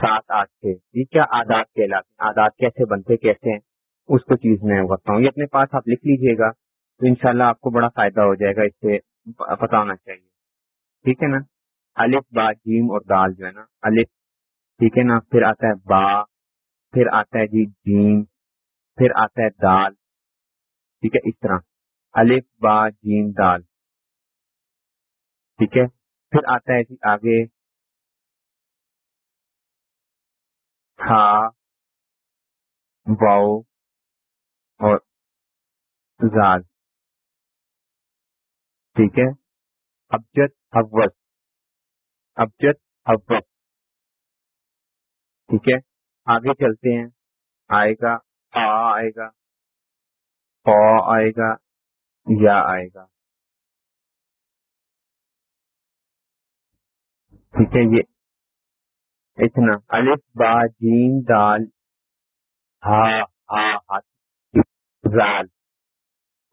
سات آٹھ چھ۔ یہ کیا آدات کہلاتے ہیں؟ آدات کیسے بنتے، کیسے ہیں؟ اس کو چیز میں بتاؤں یہ اپنے پاس آپ لکھ لیجیے گا تو انشاءاللہ آپ کو بڑا فائدہ ہو جائے گا، اس سے پتا ہونا چاہیے۔ ٹھیک ہے نا؟ الف، با، جیم اور دال جو ہے نا، الف۔ ٹھیک ہے نا؟ پھر آتا ہے با، پھر آتا ہے جی جیم، پھر آتا ہے دال۔ ٹھیک ہے، اس طرح۔ الف، با، جیم، دال۔ ٹھیک ہے؟ پھر آتا ہے جی آگے۔ ہا واؤ۔ اور زاد ٹھیک ہے۔ ابجد حوت ابجد حوت ٹھیک ہے۔ آگے چلتے ہیں۔ آئے گا۔ آ آئے گا۔ آئے گا۔ یا آئے گا۔ ٹھیک ہے، یہ اتنا۔ الف، با جین دال، ہا ہا زال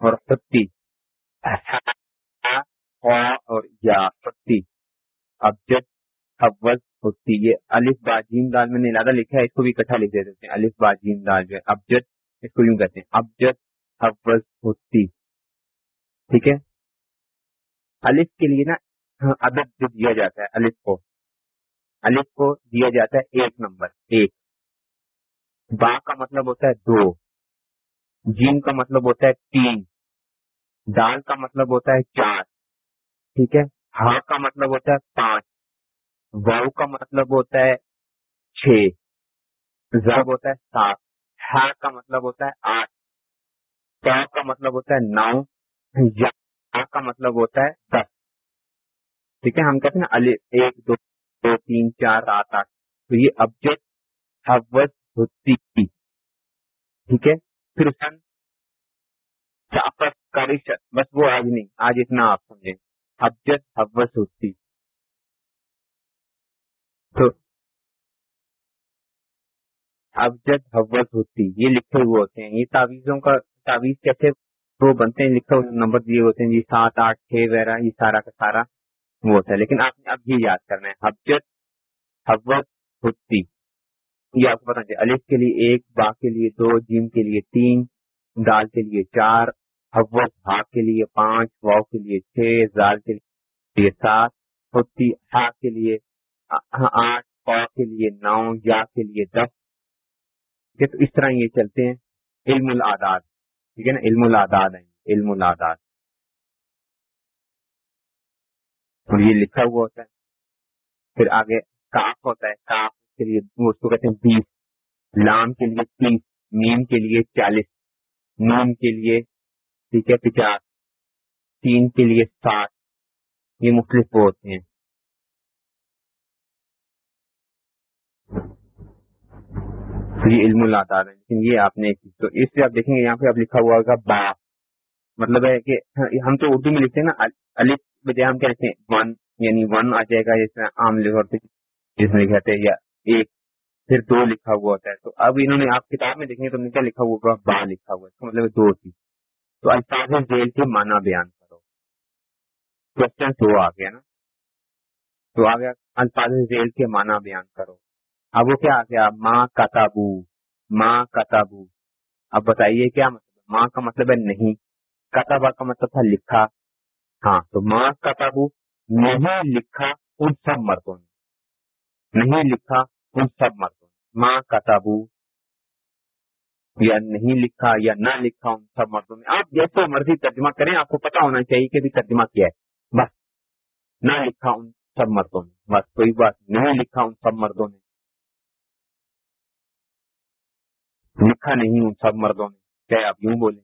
اور پتی اور یا پتی ابجد ابز ہوتی یہ الف باجین دال میں نے لادہ لکھا ہے، اس کو بھی اکٹھا لکھ دے دیتے ہیں۔ الف باجین دال جو ہے ابجد اس کو یوں کہتے ہیں۔ ابجد ابز ہوتی، ٹھیک ہے۔ الف کے لیے نا عدد جو دیا جاتا ہے، الف کو۔ الف کو دیا جاتا ہے ایک نمبر، ایک۔ با کا مطلب ہوتا ہے دو۔ جیم کا مطلب ہوتا ہے تین۔ دال کا مطلب ہوتا ہے چار۔ ٹھیک ہے؟ ہا کا مطلب ہوتا ہے پانچ۔ واؤ کا مطلب ہوتا ہے چھ۔ زب ہوتا ہے سات۔ ہا کا مطلب ہوتا ہے آٹھ۔ کا مطلب ہوتا ہے نو۔ یا کا مطلب ہوتا ہے دس۔ ٹھیک ہے، ہم کہتے ہیں نا ایک، دو دو، تین، چار، رات، آٹھ۔ تو یہ ابجیکٹ حوت ہوتی ٹھیک ہے، پھر سن کا بس وہ آج نہیں، آج اتنا آپ سمجھیں۔ ابجد حوث ہوتی۔ تو ابجد حوث ہوتی، یہ لکھے ہوئے ہوتے ہیں۔ یہ تعویذوں کا، تعویذ کیسے وہ بنتے ہیں؟ لکھے ہوئے نمبر دیے ہوتے ہیں۔ جی سات، آٹھ، چھ، وغیرہ، یہ سارا کا سارا۔ وہ ہوتا ہے لیکن آپ نے اب یہ یاد کرنا ہے حبجت حوت ہوتی یہ آپ کو بتا چاہیے الف کے لیے ایک با کے لیے دو جیم کے لیے تین دال کے لیے چار حوت ہا کے لیے پانچ واؤ کے لیے چھ زال کے لیے سات ہوتی ہا کے لیے آٹھ پا کے لیے نو یا کے لیے دس ٹھیک ہے تو اس طرح یہ چلتے ہیں علم العداد ٹھیک ہے نا علم العداد ہے علم العداد اور یہ لکھا ہوا ہوتا ہے۔ پھر آگے کاف ہوتا ہے۔ کاف کے لیے اس کو کہتے ہیں بیس۔ لام کے لیے تیس۔ نیم کے لیے چالیس۔ نون کے لیے ٹھیک ہے پچاس۔ تین کے لیے ساٹھ یہ مختلف وہ ہوتے ہیں۔ یہ علم اللہ ہے۔ لیکن یہ آپ نے تو اس سے آپ دیکھیں گے، یہاں پہ اب لکھا ہوا ہوگا با۔ مطلب ہے کہ ہاں، ہم تو اردو میں لکھتے ہیں نا، الف بجائے ہم کیا لکھتے ہیں ون یعنی ون آ جائے گا، جس میں عام لکھتے جس میں لکھتے ہیں یا ایک، پھر دو لکھا ہوا ہوتا ہے۔ تو اب انہوں نے آپ کتاب میں دیکھیں تو کیا لکھا ہوا ہوگا؟ با لکھا ہوا ہے۔ مطلب دو چیز تو الفاظ ذیل کے معنی بیان کرو۔ کوشچن دو آ گیا نا۔ تو آ گیا، الفاظ ذیل کے معنی بیان کرو۔ اب وہ کیا آ گیا؟ ماں کتابو ماں کتابو اب بتائیے کیا مطلب ماں کا مطلب ہے نہیں۔ کتابا کا مطلب تھا لکھا۔ ہاں تو ماں کتابو نہیں لکھا ان سب مردوں نے۔ نہیں لکھا ان سب مردوں نے۔ ماں کتابو یا نہیں لکھا یا نہ لکھا ان سب مردوں نے۔ آپ جیسے مرضی ترجمہ کریں، آپ کو پتا ہونا چاہیے کہ بھی ترجمہ کیا ہے۔ بس، نہ لکھا ان سب مردوں نے۔ بس، کوئی بات نہیں۔ لکھا ان سب مردوں نے۔ لکھا نہیں ہوں سب مردوں نے۔ چاہے آپ یوں بولیں۔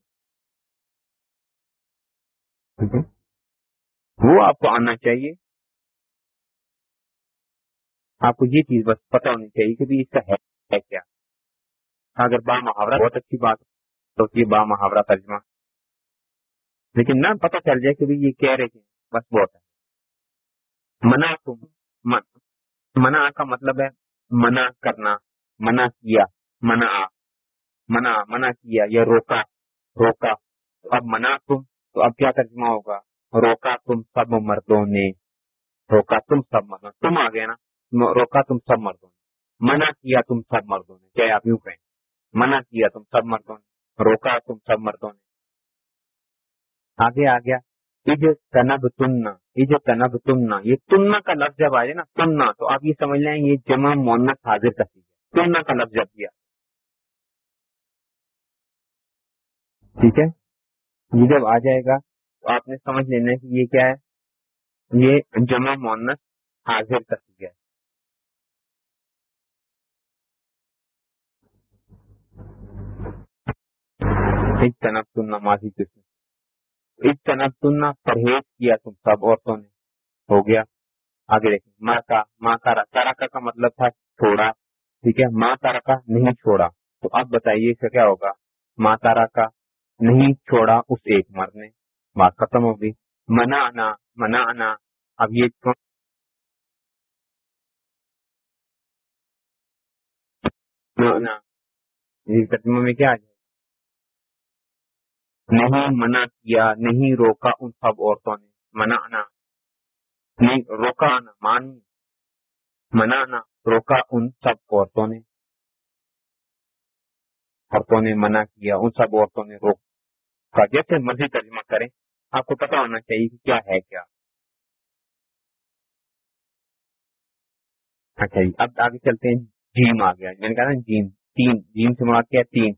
وہ آپ کو آنا چاہیے۔ آپ کو یہ چیز بس پتا ہونی چاہیے کہ اس کا ہے کیا۔ اگر با محاورہ بہت اچھی بات تو یہ با محاورہ ترجمہ۔ لیکن نہ پتہ چل جائے کہ یہ کہہ رہے ہیں بس بہت ہے۔ منع تم منع کا مطلب ہے منع کرنا، منع کیا، منع منع منع کیا یا روکا روکا۔ تو اب منع تم، تو اب کیا ترجمہ ہوگا؟ روکا تم سب مردوں نے روکا تم سب مردوں تم آ گیا نا روکا تم سب مردوں نے منع کیا تم سب مردوں نے چاہے آپ یوں کہیں منع کیا تم سب مردوں نے روکا تم سب مردوں نے آگے آ گیا اج تنب تننا اج تنب تننا یہ تننا کا لفظ جب آ جائے نا تننا تو آپ یہ سمجھ لیں یہ جمع مونت حاضر کا سیکھا تننا کا لفظ جب دیا ٹھیک ہے یہ جب آ جائے گا تو آپ نے سمجھ لینا کہ یہ کیا ہے؟ یہ جمع مونس حاضر کا ہے تنب سننا ماضی کس نے اس تنب سننا پرہیز کیا تم سب عورتوں نے۔ ہو گیا۔ آگے دیکھیں۔ ماں کا ماں کا تارکا کا مطلب تھا چھوڑا۔ ٹھیک ہے؟ ماں تارکا نہیں چھوڑا۔ تو اب بتائیے اس کا کیا ہوگا؟ ماں تارا کا نہیں چھوڑا اس ایک مرد نے۔ بات ختم ہوگی منا آنا منا آنا اب یہ ترجمہ میں کیا آ جائے نہیں منع کیا، نہیں روکا ان سب عورتوں نے۔ منا آنا نہیں روکا آنا مان منا آنا روکا ان سب عورتوں نے۔ عورتوں نے منع کیا، ان سب عورتوں نے روک کا جیسے مرضی ترجمہ کریں۔ آپ کو پتا ہونا چاہیے کہ کیا ہے کیا۔ اچھا جی اب آگے چلتے ہیں۔ جیم آ گیا۔ میں نے کہا نا جیم، تین، جیم سے مراد کیا تین۔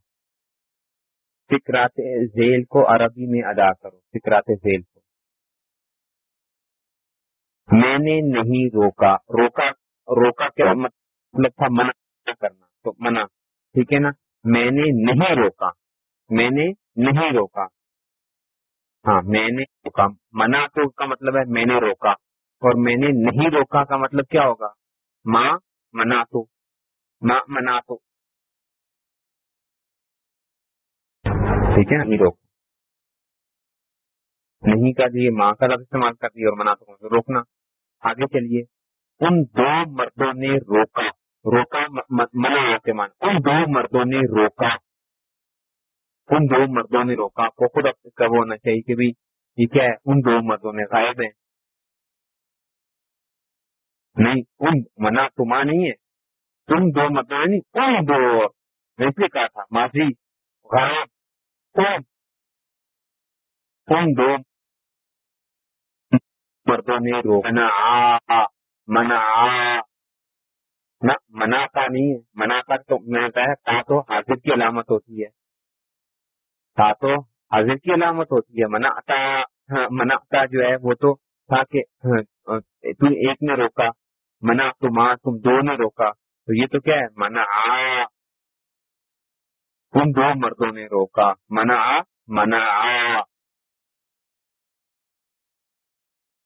فکرات ذیل کو عربی میں ادا کرو، فکرات ذیل کو۔ میں نے نہیں روکا۔ روکا روکا کیا؟ مطلب تھا منع کرنا۔ تو منع، ٹھیک ہے نا؟ میں نے نہیں روکا۔ میں نے نہیں روکا۔ ہاں میں نے روکا۔ منا تو کا مطلب ہے میں نے روکا۔ اور میں نے نہیں روکا کا مطلب کیا ہوگا؟ ماں منا تو۔ ماں منا تو۔ ٹھیک ہے، نہیں روک نہیں کا دیے ماں کا لفظ استعمال کر دیا اور منا تو روکنا۔ آگے چلیے۔ ان دو مردوں نے روکا۔ روکا منع کے مان ان دو مردوں نے روکا۔ ان دو مردوں نے روکا آپ کو خود کب ہونا چاہیے کہ بھائی یہ کیا ہے ان دو مردوں نے غائب ہیں نہیں ان منع تو ماں نہیں ہے تم دو مردوں نے نہیں ان دو میں اس لیے کہا تھا ماضی غائب ان دو مردوں نے روکنا منا نہ منا کا نہیں ہے منا کا تو میں نے کہا تو حاضر کی علامت ہوتی ہے تا تو حاضر کی علامت ہوتی ہے۔ منا ہاں، منا جو ہے وہ تو تھا کہ ہاں، تم ایک نے روکا منا تم تم دو نے روکا۔ تو یہ تو کیا ہے؟ منا تم دو مردوں نے روکا۔ منا منا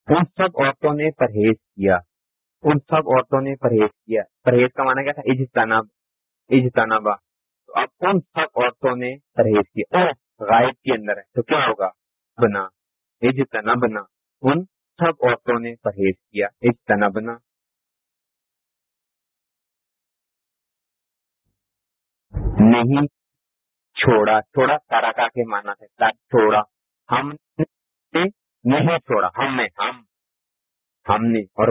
ان سب عورتوں نے پرہیز کیا۔ ان سب عورتوں نے پرہیز کیا۔ پرہیز کا مانا کیا تھا؟ اجتانا اجتانا با اب ان سب عورتوں نے پرہیز کیا۔ غائب کے اندر ہے۔ تو کیا ہوگا؟ بنا۔ اجتنا بنا۔ ان سب عورتوں نے پرہیز کیا۔ اجتنا بنا۔ نہیں چھوڑا۔ چھوڑا تارا کا کے مانا ہے۔ چھوڑا۔ ہم نے نہیں چھوڑا۔ ہم نے ہم۔ ہم نے اور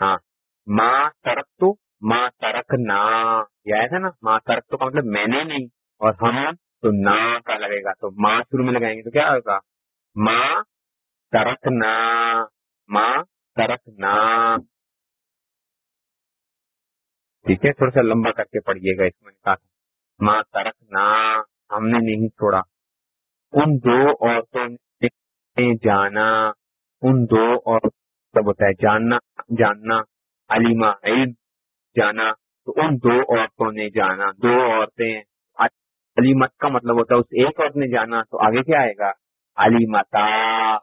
ہاں۔ ماں ترک تو ماں ترک نا یہ آیا تھا نا؟ ماں ترک تو کا مطلب میں نے نہیں اور ہم تو نا کا لگے گا، تو ماں شروع میں لگائیں گے تو کیا ہوگا؟ ماں ترک نا ماں ترک نا ٹھیک ہے، تھوڑا سا لمبا کر کے پڑھیے گا اس میں کہا ماں ترک نا ہم نے نہیں چھوڑا۔ ان دو عورتوں نے جانا۔ ان دو عورتوں سب ہوتا ہے جاننا جاننا۔ علیما علم، جانا۔ تو ان دو عورتوں نے جانا۔ دو عورتیں علیمت کا مطلب ہوتا ہے اس ایک عورت نے جانا تو آگے کیا آئے گا؟ علی متا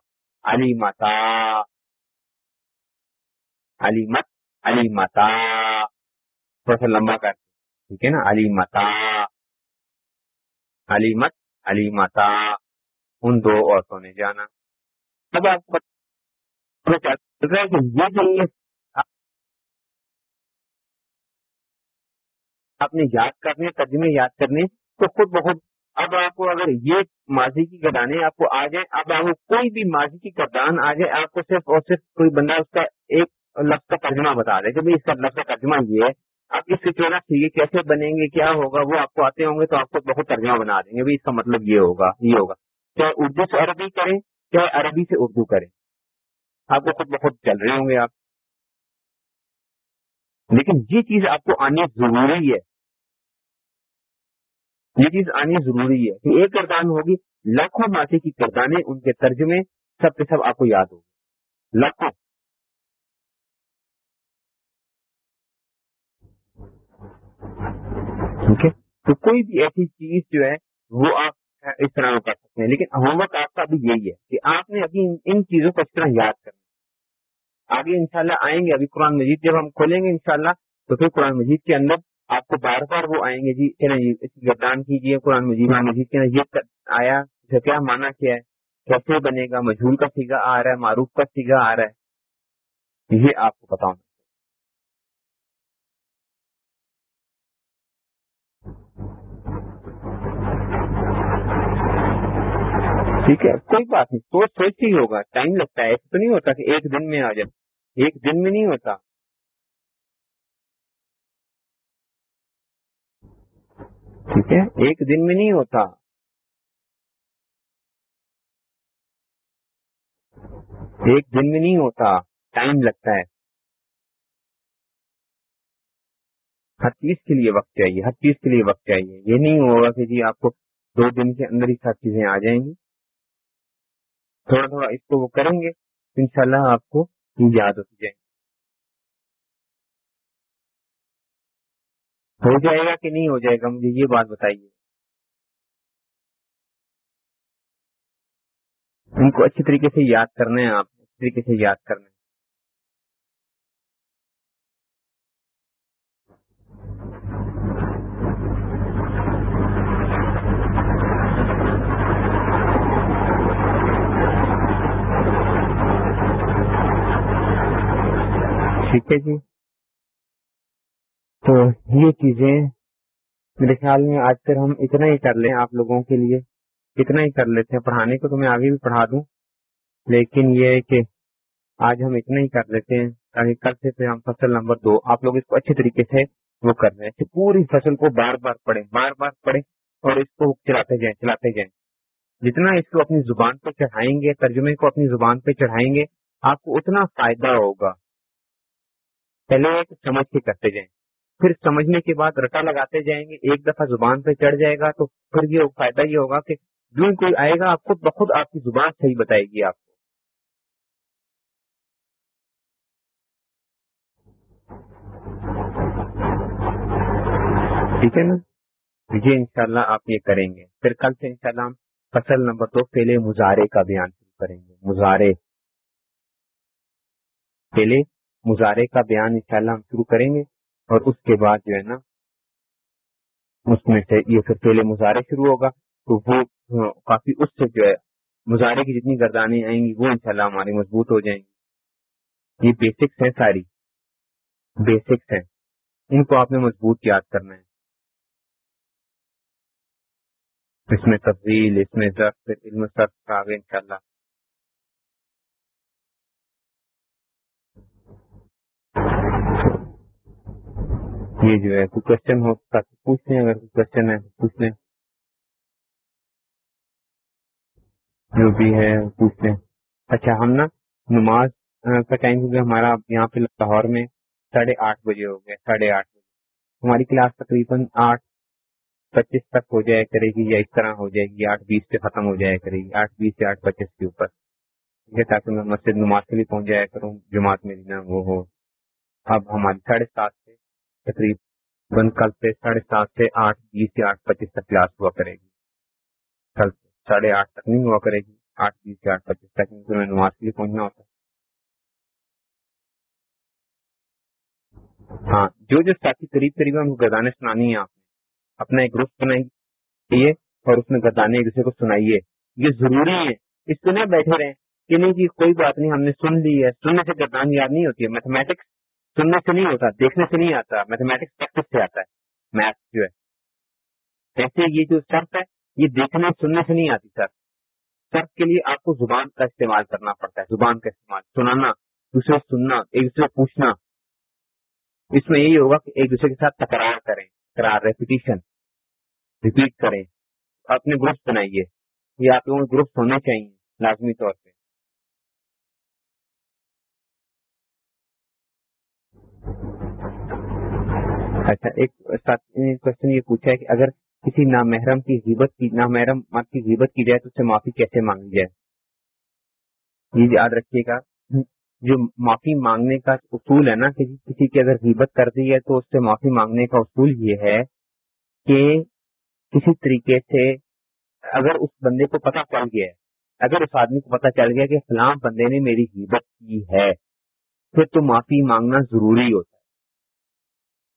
علی متا علی مت علی متا تھوڑا سا لمبا کر۔ ٹھیک ہے نا؟ علی متا علی مت علی متا ان دو عورتوں نے جانا۔ اب آپ یہ آپ نے یاد کرنے، ترجمے یاد کرنے تو خود بخود، اب آپ کو اگر یہ ماضی کی گردانے آپ کو آ جائیں، اب آپ کو کوئی بھی ماضی کی گردان آ جائے، آپ کو صرف اور صرف کوئی بندہ اس کا ایک لفظ کا ترجمہ بتا دے کہ اس کا لفظ کا ترجمہ یہ ہے۔ آپ اس سے چونا کیسے بنیں گے، کیا ہوگا، وہ آپ کو آتے ہوں گے تو آپ کو بہت ترجمہ بنا دیں گے اس کا مطلب یہ ہوگا یہ ہوگا۔ چاہے اردو سے عربی کریں، چاہے عربی سے اردو کریں۔ آپ کو خود بخود چل رہے ہوں گے آپ۔ لیکن یہ چیز آپ کو آنی ضروری ہے۔ یہ چیز آنی ضروری ہے کہ ایک کردان ہوگی، لاکھوں ماسی کی کردانے ان کے ترجمے سب کے سب آپ کو یاد ہوگی لاکھوں۔ ٹھیک ہے؟ تو کوئی بھی ایسی چیز جو ہے، وہ آپ اس طرح کر سکتے ہیں۔ لیکن ہوم ورک آپ کا بھی یہی ہے کہ آپ نے ابھی ان چیزوں کو اس طرح یاد کرنا آگے انشاءاللہ آئیں گے، ابھی قرآن مجید جب ہم کھولیں گے انشاءاللہ، تو پھر قرآن مجید کے اندر آپ کو بار بار وہ آئیں گے جی جی گردان کیجیے قرآن مجید مجید کے یہ آیا کیا مانا کیا ہے؟ کیسے بنے گا؟ مجھول کا سیگا آ رہا ہے، معروف کا سیگا آ رہا ہے۔ یہ آپ کو بتاؤں۔ ٹھیک ہے، کوئی بات نہیں، سوچ سوچ ہی ہوگا۔ ٹائم لگتا ہے، ایسا تو نہیں ہوتا کہ ایک دن میں آ جائے۔ ایک دن میں نہیں ہوتا۔ ٹھیک ہے؟ ایک دن میں نہیں ہوتا۔ ایک دن میں نہیں ہوتا۔ ٹائم لگتا ہے۔ ہر چیز کے لیے وقت چاہیے، ہر چیز کے لیے وقت چاہیے۔ یہ نہیں ہوگا کہ جی آپ کو دو دن کے اندر ہی سب چیزیں آ جائیں گی۔ تھوڑا تھوڑا اس کو وہ کریں گے ان شاء اللہ آپ کو یاد ہوتی جائیں گے ہو جائے گا کہ نہیں ہو جائے گا؟ مجھے یہ بات بتائیے۔ ان کو اچھی طریقے سے یاد کرنا ہے، آپ اچھی طریقے سے یاد کرنا ہے۔ ٹھیک ہے جی۔ تو یہ چیزیں میرے خیال میں آج کل ہم اتنا ہی کر لیں آپ لوگوں کے لیے، اتنا ہی کر لیتے ہیں۔ پڑھانے کو تو میں آگے بھی پڑھا دوں، لیکن یہ ہے کہ آج ہم اتنا ہی کر لیتے ہیں تاکہ کل سے پھر ہم فصل نمبر دو، آپ لوگ اس کو اچھے طریقے سے وہ کر رہے ہیں۔ پوری فصل کو بار بار پڑھیں، بار بار پڑھیں اور اس کو چلاتے جائیں چلاتے جائیں۔ جتنا اس کو اپنی زبان پہ چڑھائیں گے، ترجمے کو اپنی زبان پہ چڑھائیں گے، آپ کو اتنا فائدہ ہوگا۔ پہلے سمجھ کے کرتے جائیں۔ پھر سمجھنے کے بعد رٹا لگاتے جائیں گے، ایک دفعہ زبان پہ چڑھ جائے گا تو پھر یہ فائدہ یہ ہوگا کہ جو کوئی آئے گا، آپ خود بخود آپ کی زبان صحیح بتائے گی آپ کو۔ ٹھیک ہے نا؟ یہ انشاءاللہ آپ یہ کریں گے۔ پھر کل سے انشاءاللہ ہم فصل نمبر دو پہلے مظاہرے کا بیان شروع کریں گے۔ مظاہرے پہلے مظاہرے کا بیان انشاءاللہ ہم شروع کریں گے۔ اور اس کے بعد جو ہے نا، اس میں سے یہ پھر پہلے مظاہرے شروع ہوگا، تو وہ کافی اس سے جو ہے، مظاہرے کی جتنی گردانیں آئیں گی، وہ انشاءاللہ ہماری مضبوط ہو جائیں گی۔ یہ بیسکس ہیں ساری۔ بیسکس ہیں۔ ان کو آپ نے مضبوط یاد کرنا ہے۔ اس میں تفضیل، اس میں ضرف علم سرف آگے ان شاء اللہ یہ جو ہے کوئی کوشچن ہو پوچھ لیں اگر کوئی کوشچن ہے پوچھ لیں جو بھی ہے پوچھ لیں اچھا ہم نا نماز کا ٹائم کیونکہ ہمارا یہاں پہ لاہور میں ساڑھے آٹھ بجے ہو گیا، ساڑھے آٹھ بجے۔ ہماری کلاس تقریباً آٹھ پچیس تک ہو جائے کرے گی یا اس طرح ہو جائے گی، آٹھ بیس سے ختم ہو جائے کرے گی، آٹھ بیس سے آٹھ پچیس کے اوپر۔ ٹھیک ہے تاکہ میں مسجد نماز کے لیے پہنچ جایا کروں، جماعت میری نا وہ ہو۔ اب ہماری ساڑھے سات سے تقریباً کل سے ساڑھے سات سے آٹھ، بیس سے آٹھ پچیس تک کلاس ہوا کرے گی۔ کل سے ساڑھے آٹھ تک نہیں ہوا کرے گی، آٹھ، بیس سے آٹھ پچیس تک میں نماز کے لیے پہنچنا ہوتا ہے۔ ہاں جو جو ساتھی قریب قریب ان کو گزانے سنانی ہے آپ نے۔ اپنا ایک گروپ بنائیے اور اس میں گردانے ایک دوسرے کو سنائیے۔ یہ ضروری ہے اس سے نہ بیٹھے رہیں کہ نہیں جی کوئی بات نہیں، ہم نے سن لی ہے۔ سننے سے گردان یاد نہیں ہوتی ہے۔ میتھمیٹکس سننے سے نہیں ہوتا، دیکھنے سے نہیں آتا میتھمیٹکس پریکٹس سے آتا ہے میتھ جو ہے۔ ایسے یہ جو سرف ہے، یہ دیکھنے، سننے سے نہیں آتی سر سرف کے لیے آپ کو زبان کا استعمال کرنا پڑتا ہے، زبان کا استعمال، سنانا، دوسرے سننا، ایک دوسرے پوچھنا۔ اس میں یہی ہوگا کہ ایک دوسرے کے ساتھ تکرار کریں، تکرار ریپیٹیشن ریپیٹ کریں۔ اپنے گروپ بنائیے۔ یہ آپ لوگوں کے گروپ ہونے چاہیے، لازمی طور پہ۔ اچھا ایک کوشچن یہ پوچھا ہے کہ اگر کسی نامحرم کی غیبت کی نامحرم کی غیبت کی جائے تو اس سے معافی کیسے مانگی جائے؟ یہ یاد رکھیے گا۔ جو معافی مانگنے کا اصول ہے نا کہ کسی کی اگر غیبت کر دی ہے تو اس سے معافی مانگنے کا اصول یہ ہے کہ کسی طریقے سے اگر اس بندے کو پتا چل گیا ہے، اگر اس آدمی کو پتا چل گیا کہ فلاں بندے نے میری حبت کی ہے، پھر تو معافی مانگنا ضروری ہوتا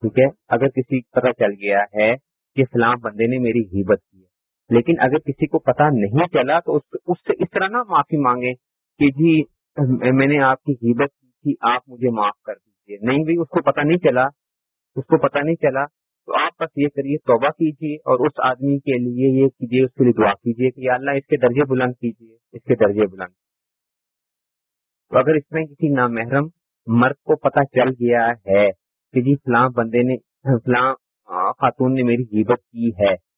ٹھیک ہے؟ اگر کسی پتا چل گیا ہے کہ فلاں بندے نے میری حبت کی ہے، لیکن اگر کسی کو پتا نہیں چلا تو اس سے اس طرح نہ معافی مانگے کہ جی میں نے آپ کی حبت کی تھی، آپ مجھے معاف کر دیجیے نہیں بھی اس کو پتا نہیں چلا، اس کو پتا نہیں چلا تو آپ بس یہ کریے، توبہ کیجیے اور اس آدمی کے لیے یہ کیجیے اس کے لیے دعا کیجیے کہ اللہ اس کے درجے بلند کیجیے اس کے درجے بلند۔ تو اگر اس میں کسی نامحرم مرد کو پتا چل گیا ہے کہ جی فلاں بندے نے، فلاں خاتون نے میری حبت کی ہے۔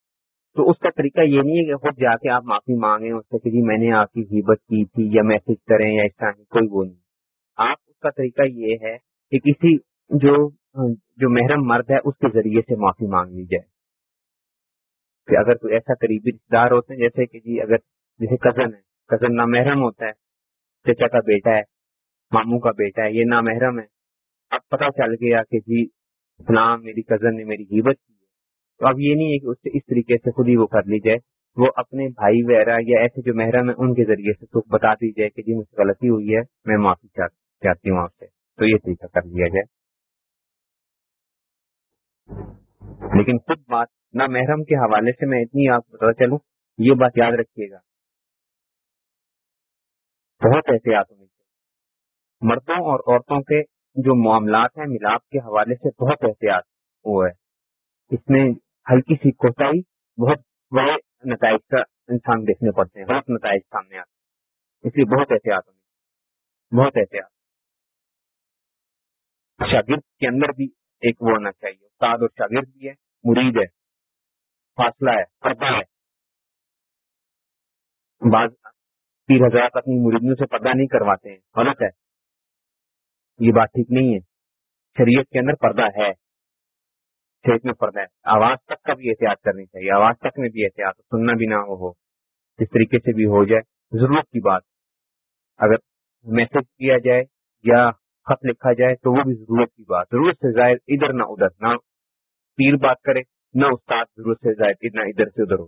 تو اس کا طریقہ یہ نہیں ہے کہ خود جا کے آپ معافی مانگیں اس سے کہ جی میں نے آپ کی حبت کی تھی یا میسج کریں یا اس طرح کوئی وہ نہیں۔ آپ اس کا طریقہ یہ ہے کہ کسی جو جو محرم مرد ہے اس کے ذریعے سے معافی مانگ لی جائے۔ کہ اگر کوئی ایسا قریبی رشتے دار ہوتے ہیں جیسے کہ جی اگر جیسے کزن ہے۔ کزن نہ محرم ہوتا ہے۔ چچا کا بیٹا ہے۔ ماموں کا بیٹا ہے۔ یہ نہ محرم ہے۔ اب پتا چل گیا کہ جی فلاں میری کزن نے میری حبت کی ہے۔ تو اب یہ نہیں ہے کہ اس سے اس طریقے سے خود ہی وہ کر لی جائے، وہ اپنے بھائی وغیرہ یا ایسے جو محرم ہے ان کے ذریعے سے تو بتا دی جائے کہ جی مجھ سے غلطی ہوئی ہے، میں معافی چاہتی ہوں آپ سے۔ تو یہ طریقہ کر لیا جائے۔ لیکن خود بات نہ محرم کے حوالے سے میں اتنی آپ بتا چلوں، یہ بات یاد رکھیے گا۔ بہت احتیاط ہونی چاہیے مردوں اور عورتوں کے جو معاملات ہیں ملاپ کے حوالے سے بہت احتیاط وہ ہے اس میں ہلکی سی کوتاہی، بہت بڑے نتائج کا انسان دیکھنے پڑتے ہیں، بہت نتائج سامنے آتے ہیں۔ اس لیے بہت احتیاط ہونی بہت احتیاط۔ شاگرد کے اندر بھی ایک وہ ہونا چاہیے۔ استاد اور شاگرد بھی ہے، مرید ہے، فاصلہ ہے، پردہ ہے۔ بعض تیر حضرات اپنی مریدیوں سے پردہ نہیں کرواتے ہیں، غلط ہے۔ یہ بات ٹھیک نہیں ہے۔ شریعت کے اندر پردہ ہے۔ شریعت میں پردہ ہے۔ آواز تک کا بھی احتیاط کرنی چاہیے۔ آواز تک میں بھی احتیاط، سننا بھی نہ ہو۔ جس طریقے سے بھی ہو جائے، ضرورت کی بات۔ اگر میسج کیا جائے یا خط لکھا جائے تو وہ بھی ضرورت کی بات۔ ضرورت سے زائد ادھر نہ ادھر، نہ پیر بات کرے، نہ استاد ضرورت سے زائد نہ ادھر سے ادھر ہو۔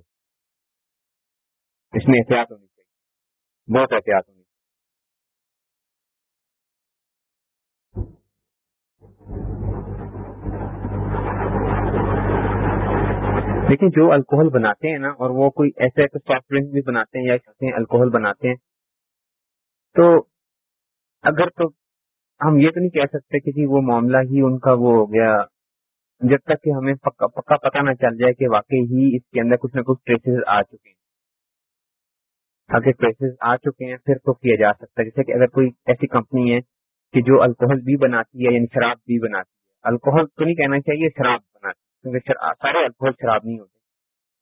اس میں احتیاط ہونی چاہیے۔ بہت احتیاط ہونی لیکن جو الکوہل بناتے ہیں نا، اور وہ کوئی ایسے ایسے سافٹ ڈرنک بھی بناتے ہیں یا الکوہل بناتے ہیں۔ تو اگر تو ہم یہ تو نہیں کہہ سکتے کہ جی وہ معاملہ ہی ان کا وہ ہو گیا۔ جب تک کہ ہمیں پکا پکا پتا نہ چل جائے کہ واقعی ہی اس کے اندر کچھ نہ کچھ ٹریسز آ چکے ہیں۔ اگر ٹریسز آ چکے ہیں، پھر تو کیا جا سکتا ہے۔ جیسے کہ اگر کوئی ایسی کمپنی ہے کہ جو الکوہل بھی بناتی ہے یعنی شراب بھی بناتی ہے۔ الکوہل تو نہیں کہنا چاہیے، شراب۔ کیونکہ سارے الکوہل شراب نہیں ہوتے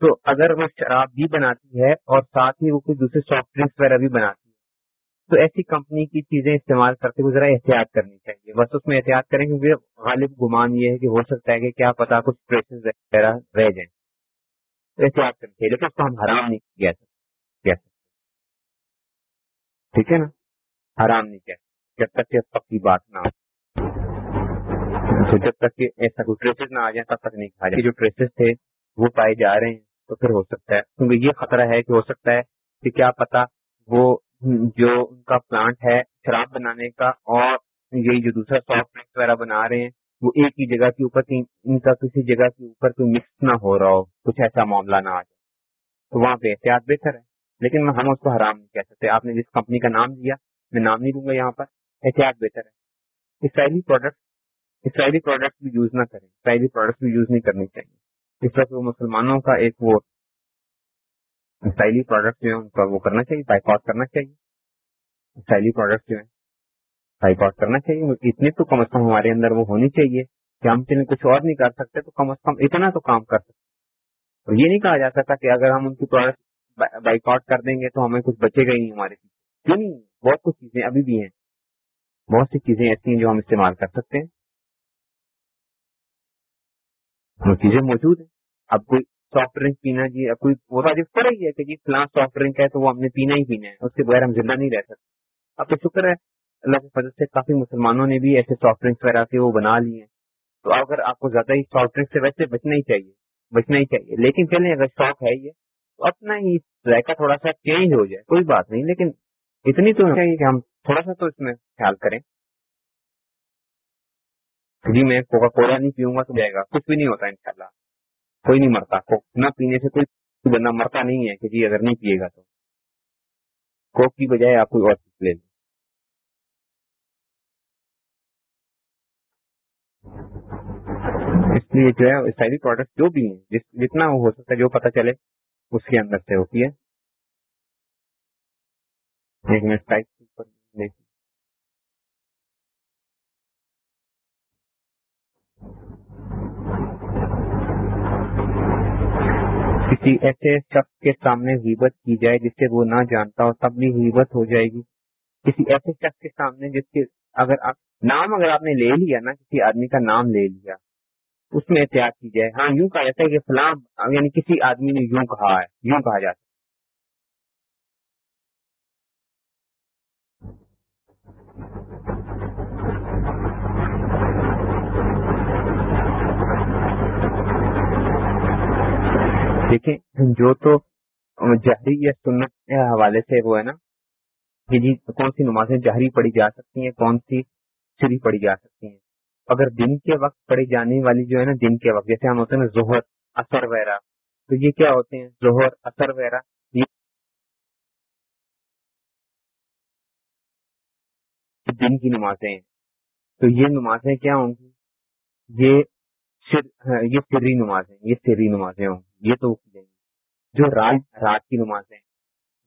تو اگر وہ شراب بھی بناتی ہے اور ساتھ ہی وہ کوئی دوسرے سافٹ ڈرنکس وغیرہ بھی بناتی تو ایسی کمپنی کی چیزیں استعمال کرتے ہوئے ذرا احتیاط کرنی چاہیے۔ بس اس میں احتیاط کریں کیونکہ غالب گمان یہ ہے کہ ہو سکتا ہے کہ کیا پتا کچھ ٹریسز وغیرہ رہ جائیں۔ تو احتیاط کرنی چاہیے، لیکن اس کو ہم حرام نہیں کہہ سکتے۔ ٹھیک ہے نا؟ حرام نہیں کہہ جب تک کہ پکی بات نہ ہو۔ جب تک کہ ایسا کوئی ٹریسز نہ آ جائے تب تک نہیں کھا جائے۔ جو ٹریسز تھے وہ پائے جا رہے ہیں تو پھر ہو سکتا ہے۔ کیونکہ یہ خطرہ ہے کہ ہو سکتا ہے کہ کیا پتا وہ جو ان کا پلانٹ ہے شراب بنانے کا اور یہی جو دوسرا سافٹ ڈرنکس وغیرہ بنا رہے ہیں وہ ایک ہی جگہ کے اوپر ان کا کسی جگہ کے اوپر کوئی مکس نہ ہو رہا ہو کچھ ایسا معاملہ نہ آ جائے۔ تو وہاں پہ احتیاط بہتر ہے۔ لیکن ہم اس کو حرام نہیں کہہ سکتے۔ آپ نے جس کمپنی کا نام دیا میں نام نہیں دوں گا یہاں پر۔ احتیاط بہتر ہے۔ اسرائیلی پروڈکٹ اسرائیلی پروڈکٹ بھی یوز نہ کریں۔ اسرائیلی پروڈکٹ بھی یوز نہیں کرنی چاہیے۔ اس وقت وہ مسلمانوں کا ایک وہ اسٹائلی پروڈکٹ جو ہے ان کا وہ کرنا چاہیے بائک آؤٹ کرنا چاہیے۔ اسٹائلی پروڈکٹ جو ہے بائک آؤٹ کرنا چاہیے۔ اتنے تو کم از کم ہمارے اندر وہ ہونی چاہیے کہ ہم چلیں، کچھ اور نہیں کر سکتے تو کم از کم اتنا تو کام کر سکتے۔ اور یہ نہیں کہا جا سکتا کہ اگر ہم ان کی پروڈکٹ بائک آؤٹ کر دیں گے تو ہمیں کچھ بچے گا ہی نہیں ہمارے پیچھے۔ کیوں نہیں؟ بہت کچھ چیزیں ابھی بھی ہیں۔ بہت سی چیزیں ایسی ہیں جو ہم استعمال کر سکتے ہیں۔ وہ چیزیں موجود ہیں۔ اب کوئی سافٹ ڈرنک پینا جی کوئی وہ پڑ ہی ہے کہ جی فلاں سافٹ ڈرنک ہے تو وہ ہم نے پینا ہی پینا ہے، اس کے بغیر ہم زندہ نہیں رہ سکتے۔ اب تو شکر ہے، اللہ کے فضل سے کافی مسلمانوں نے بھی ایسے سافٹ ڈرنکس وغیرہ کے وہ بنا لیے ہیں۔ تو اگر آپ کو زیادہ ہی سافٹ ڈرنک سے ویسے بچنا ہی چاہیے، بچنا ہی چاہیے۔ لیکن پہلے اگر شوق ہے یہ، تو اپنا ہی ذائقہ تھوڑا سا چینج ہو جائے، کوئی بات نہیں۔ لیکن اتنی تو چاہیے کہ ہم تھوڑا سا تو اس میں خیال کریں۔ جی میں کوکا کولا نہیں پیوں گا تو جائے گا۔ کچھ بھی نہیں ہوتا انشاءاللہ۔ کوئی نہیں مرتا۔ نہ پینے سے کوئی بندہ مرتا نہیں ہے کہ جی اگر نہیں پیے گا تو۔ کوک کی بجائے آپ کوئی اور چیز لے لیں۔ اس لیے جو ہے ساری پروڈکٹ جو بھی ہیں جتنا ہو سکتا ہے جو پتا چلے، اس کے اندر سے ہوتی ہے۔ ایک منٹ کسی ایسے شخص کے سامنے غیبت کی جائے جس سے وہ نہ جانتا ہو تب بھی غیبت ہو جائے گی؟ کسی ایسے شخص کے سامنے جس کے اگر آپ نام اگر آپ نے لے لیا نا، کسی آدمی کا نام لے لیا، اس میں احتیاط کی جائے ہاں یوں کہا جاتا ہے کہ فلاں یعنی کسی آدمی نے یوں کہا ہے، یوں کہا جاتا دیکھیں، جو تو جہری یا سنت کے حوالے سے وہ ہے نا کہ جی کون سی نمازیں جہری پڑھی جا سکتی ہیں، کون سی سری پڑھی جا سکتی ہیں؟ اگر دن کے وقت پڑھی جانے والی جو ہے نا، دن کے وقت، جیسے ہم ہوتے ہیں نا، ظہر اثر وغیرہ تو یہ کیا ہوتے ہیں؟ ظہر اثر وغیرہ دن کی نمازیں ہیں۔ تو یہ نمازیں کیا ہوں گی؟ یہ سر، یہ سری نمازیں یہ سری نمازیں ہوں گی۔ یہ تو جائیں گی جو رات رات کی نمازیں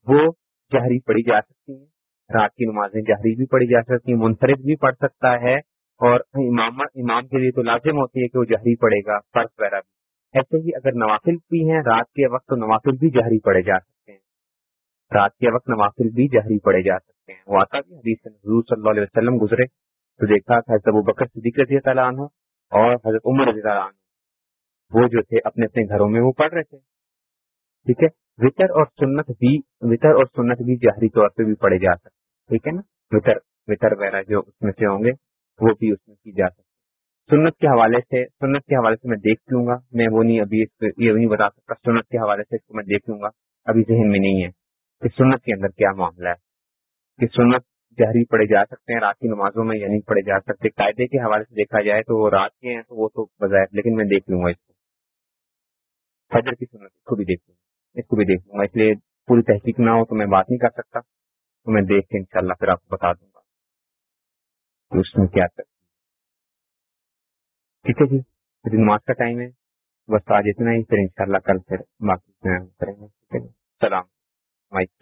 وہ جہری پڑھی جا سکتی ہیں۔ رات کی نمازیں جہری بھی پڑھی جا سکتی ہیں، منفرد بھی پڑھ سکتا ہے اور امام امام کے لیے تو لازم ہوتی ہے کہ وہ جہری پڑھے گا، فرض وغیرہ بھی۔ ایسے ہی اگر نوافل بھی ہیں، رات کے وقت تو نوافل بھی جہری پڑھے جا سکتے ہیں۔ رات کے وقت نوافل بھی جہری پڑھے جا سکتے ہیں۔ وہ آتا بھی حدیث حضور صلی اللہ علیہ وسلم گزرے تو دیکھا حضرت ابو بکر صدیق رضی تعالیٰ عنہ اور حضرت عمر رضی اللہ عنہ وہ جو تھے اپنے اپنے گھروں میں وہ پڑھ رہے تھے۔ ٹھیک ہے؟ وطر اور سنت بھی، وطر اور سنت بھی جہری طور پہ بھی پڑھے جا سکتے ٹھیک ہے نا؟ وطر وطر وغیرہ جو اس میں سے ہوں گے، وہ بھی اس میں کی جا سکتی سنت کے حوالے سے، سنت کے حوالے سے میں دیکھ لوں گا؟ میں وہ نہیں ابھی یہ نہیں بتا سکتا۔ سنت کے حوالے سے اس کو میں دیکھ لوں گا؟ ابھی ذہن میں نہیں ہے کہ سنت کے اندر کیا معاملہ ہے۔ کہ سنت جہری پڑے جا سکتے ہیں رات کی نمازوں میں یا نہیں پڑے جا سکتے۔ قاعدے کے حوالے سے دیکھا جائے تو وہ رات کے ہیں تو وہ تو بظاہر، لیکن میں دیکھ لوں گا اس فجر کی سنت اس کو بھی دیکھ لوں گا اس کو بھی دیکھ لوں گا۔ اس لیے پوری تحقیق نہ ہو تو میں بات نہیں کر سکتا۔ تو میں دیکھ کے انشاءاللہ پھر آپ کو بتا دوں گا کہ اس میں کیا کر ٹھیک ہے جی پھر نماز کا ٹائم ہے۔ بس آج اتنا ہی۔ پھر انشاءاللہ کل پھر باقی کریں گے السلام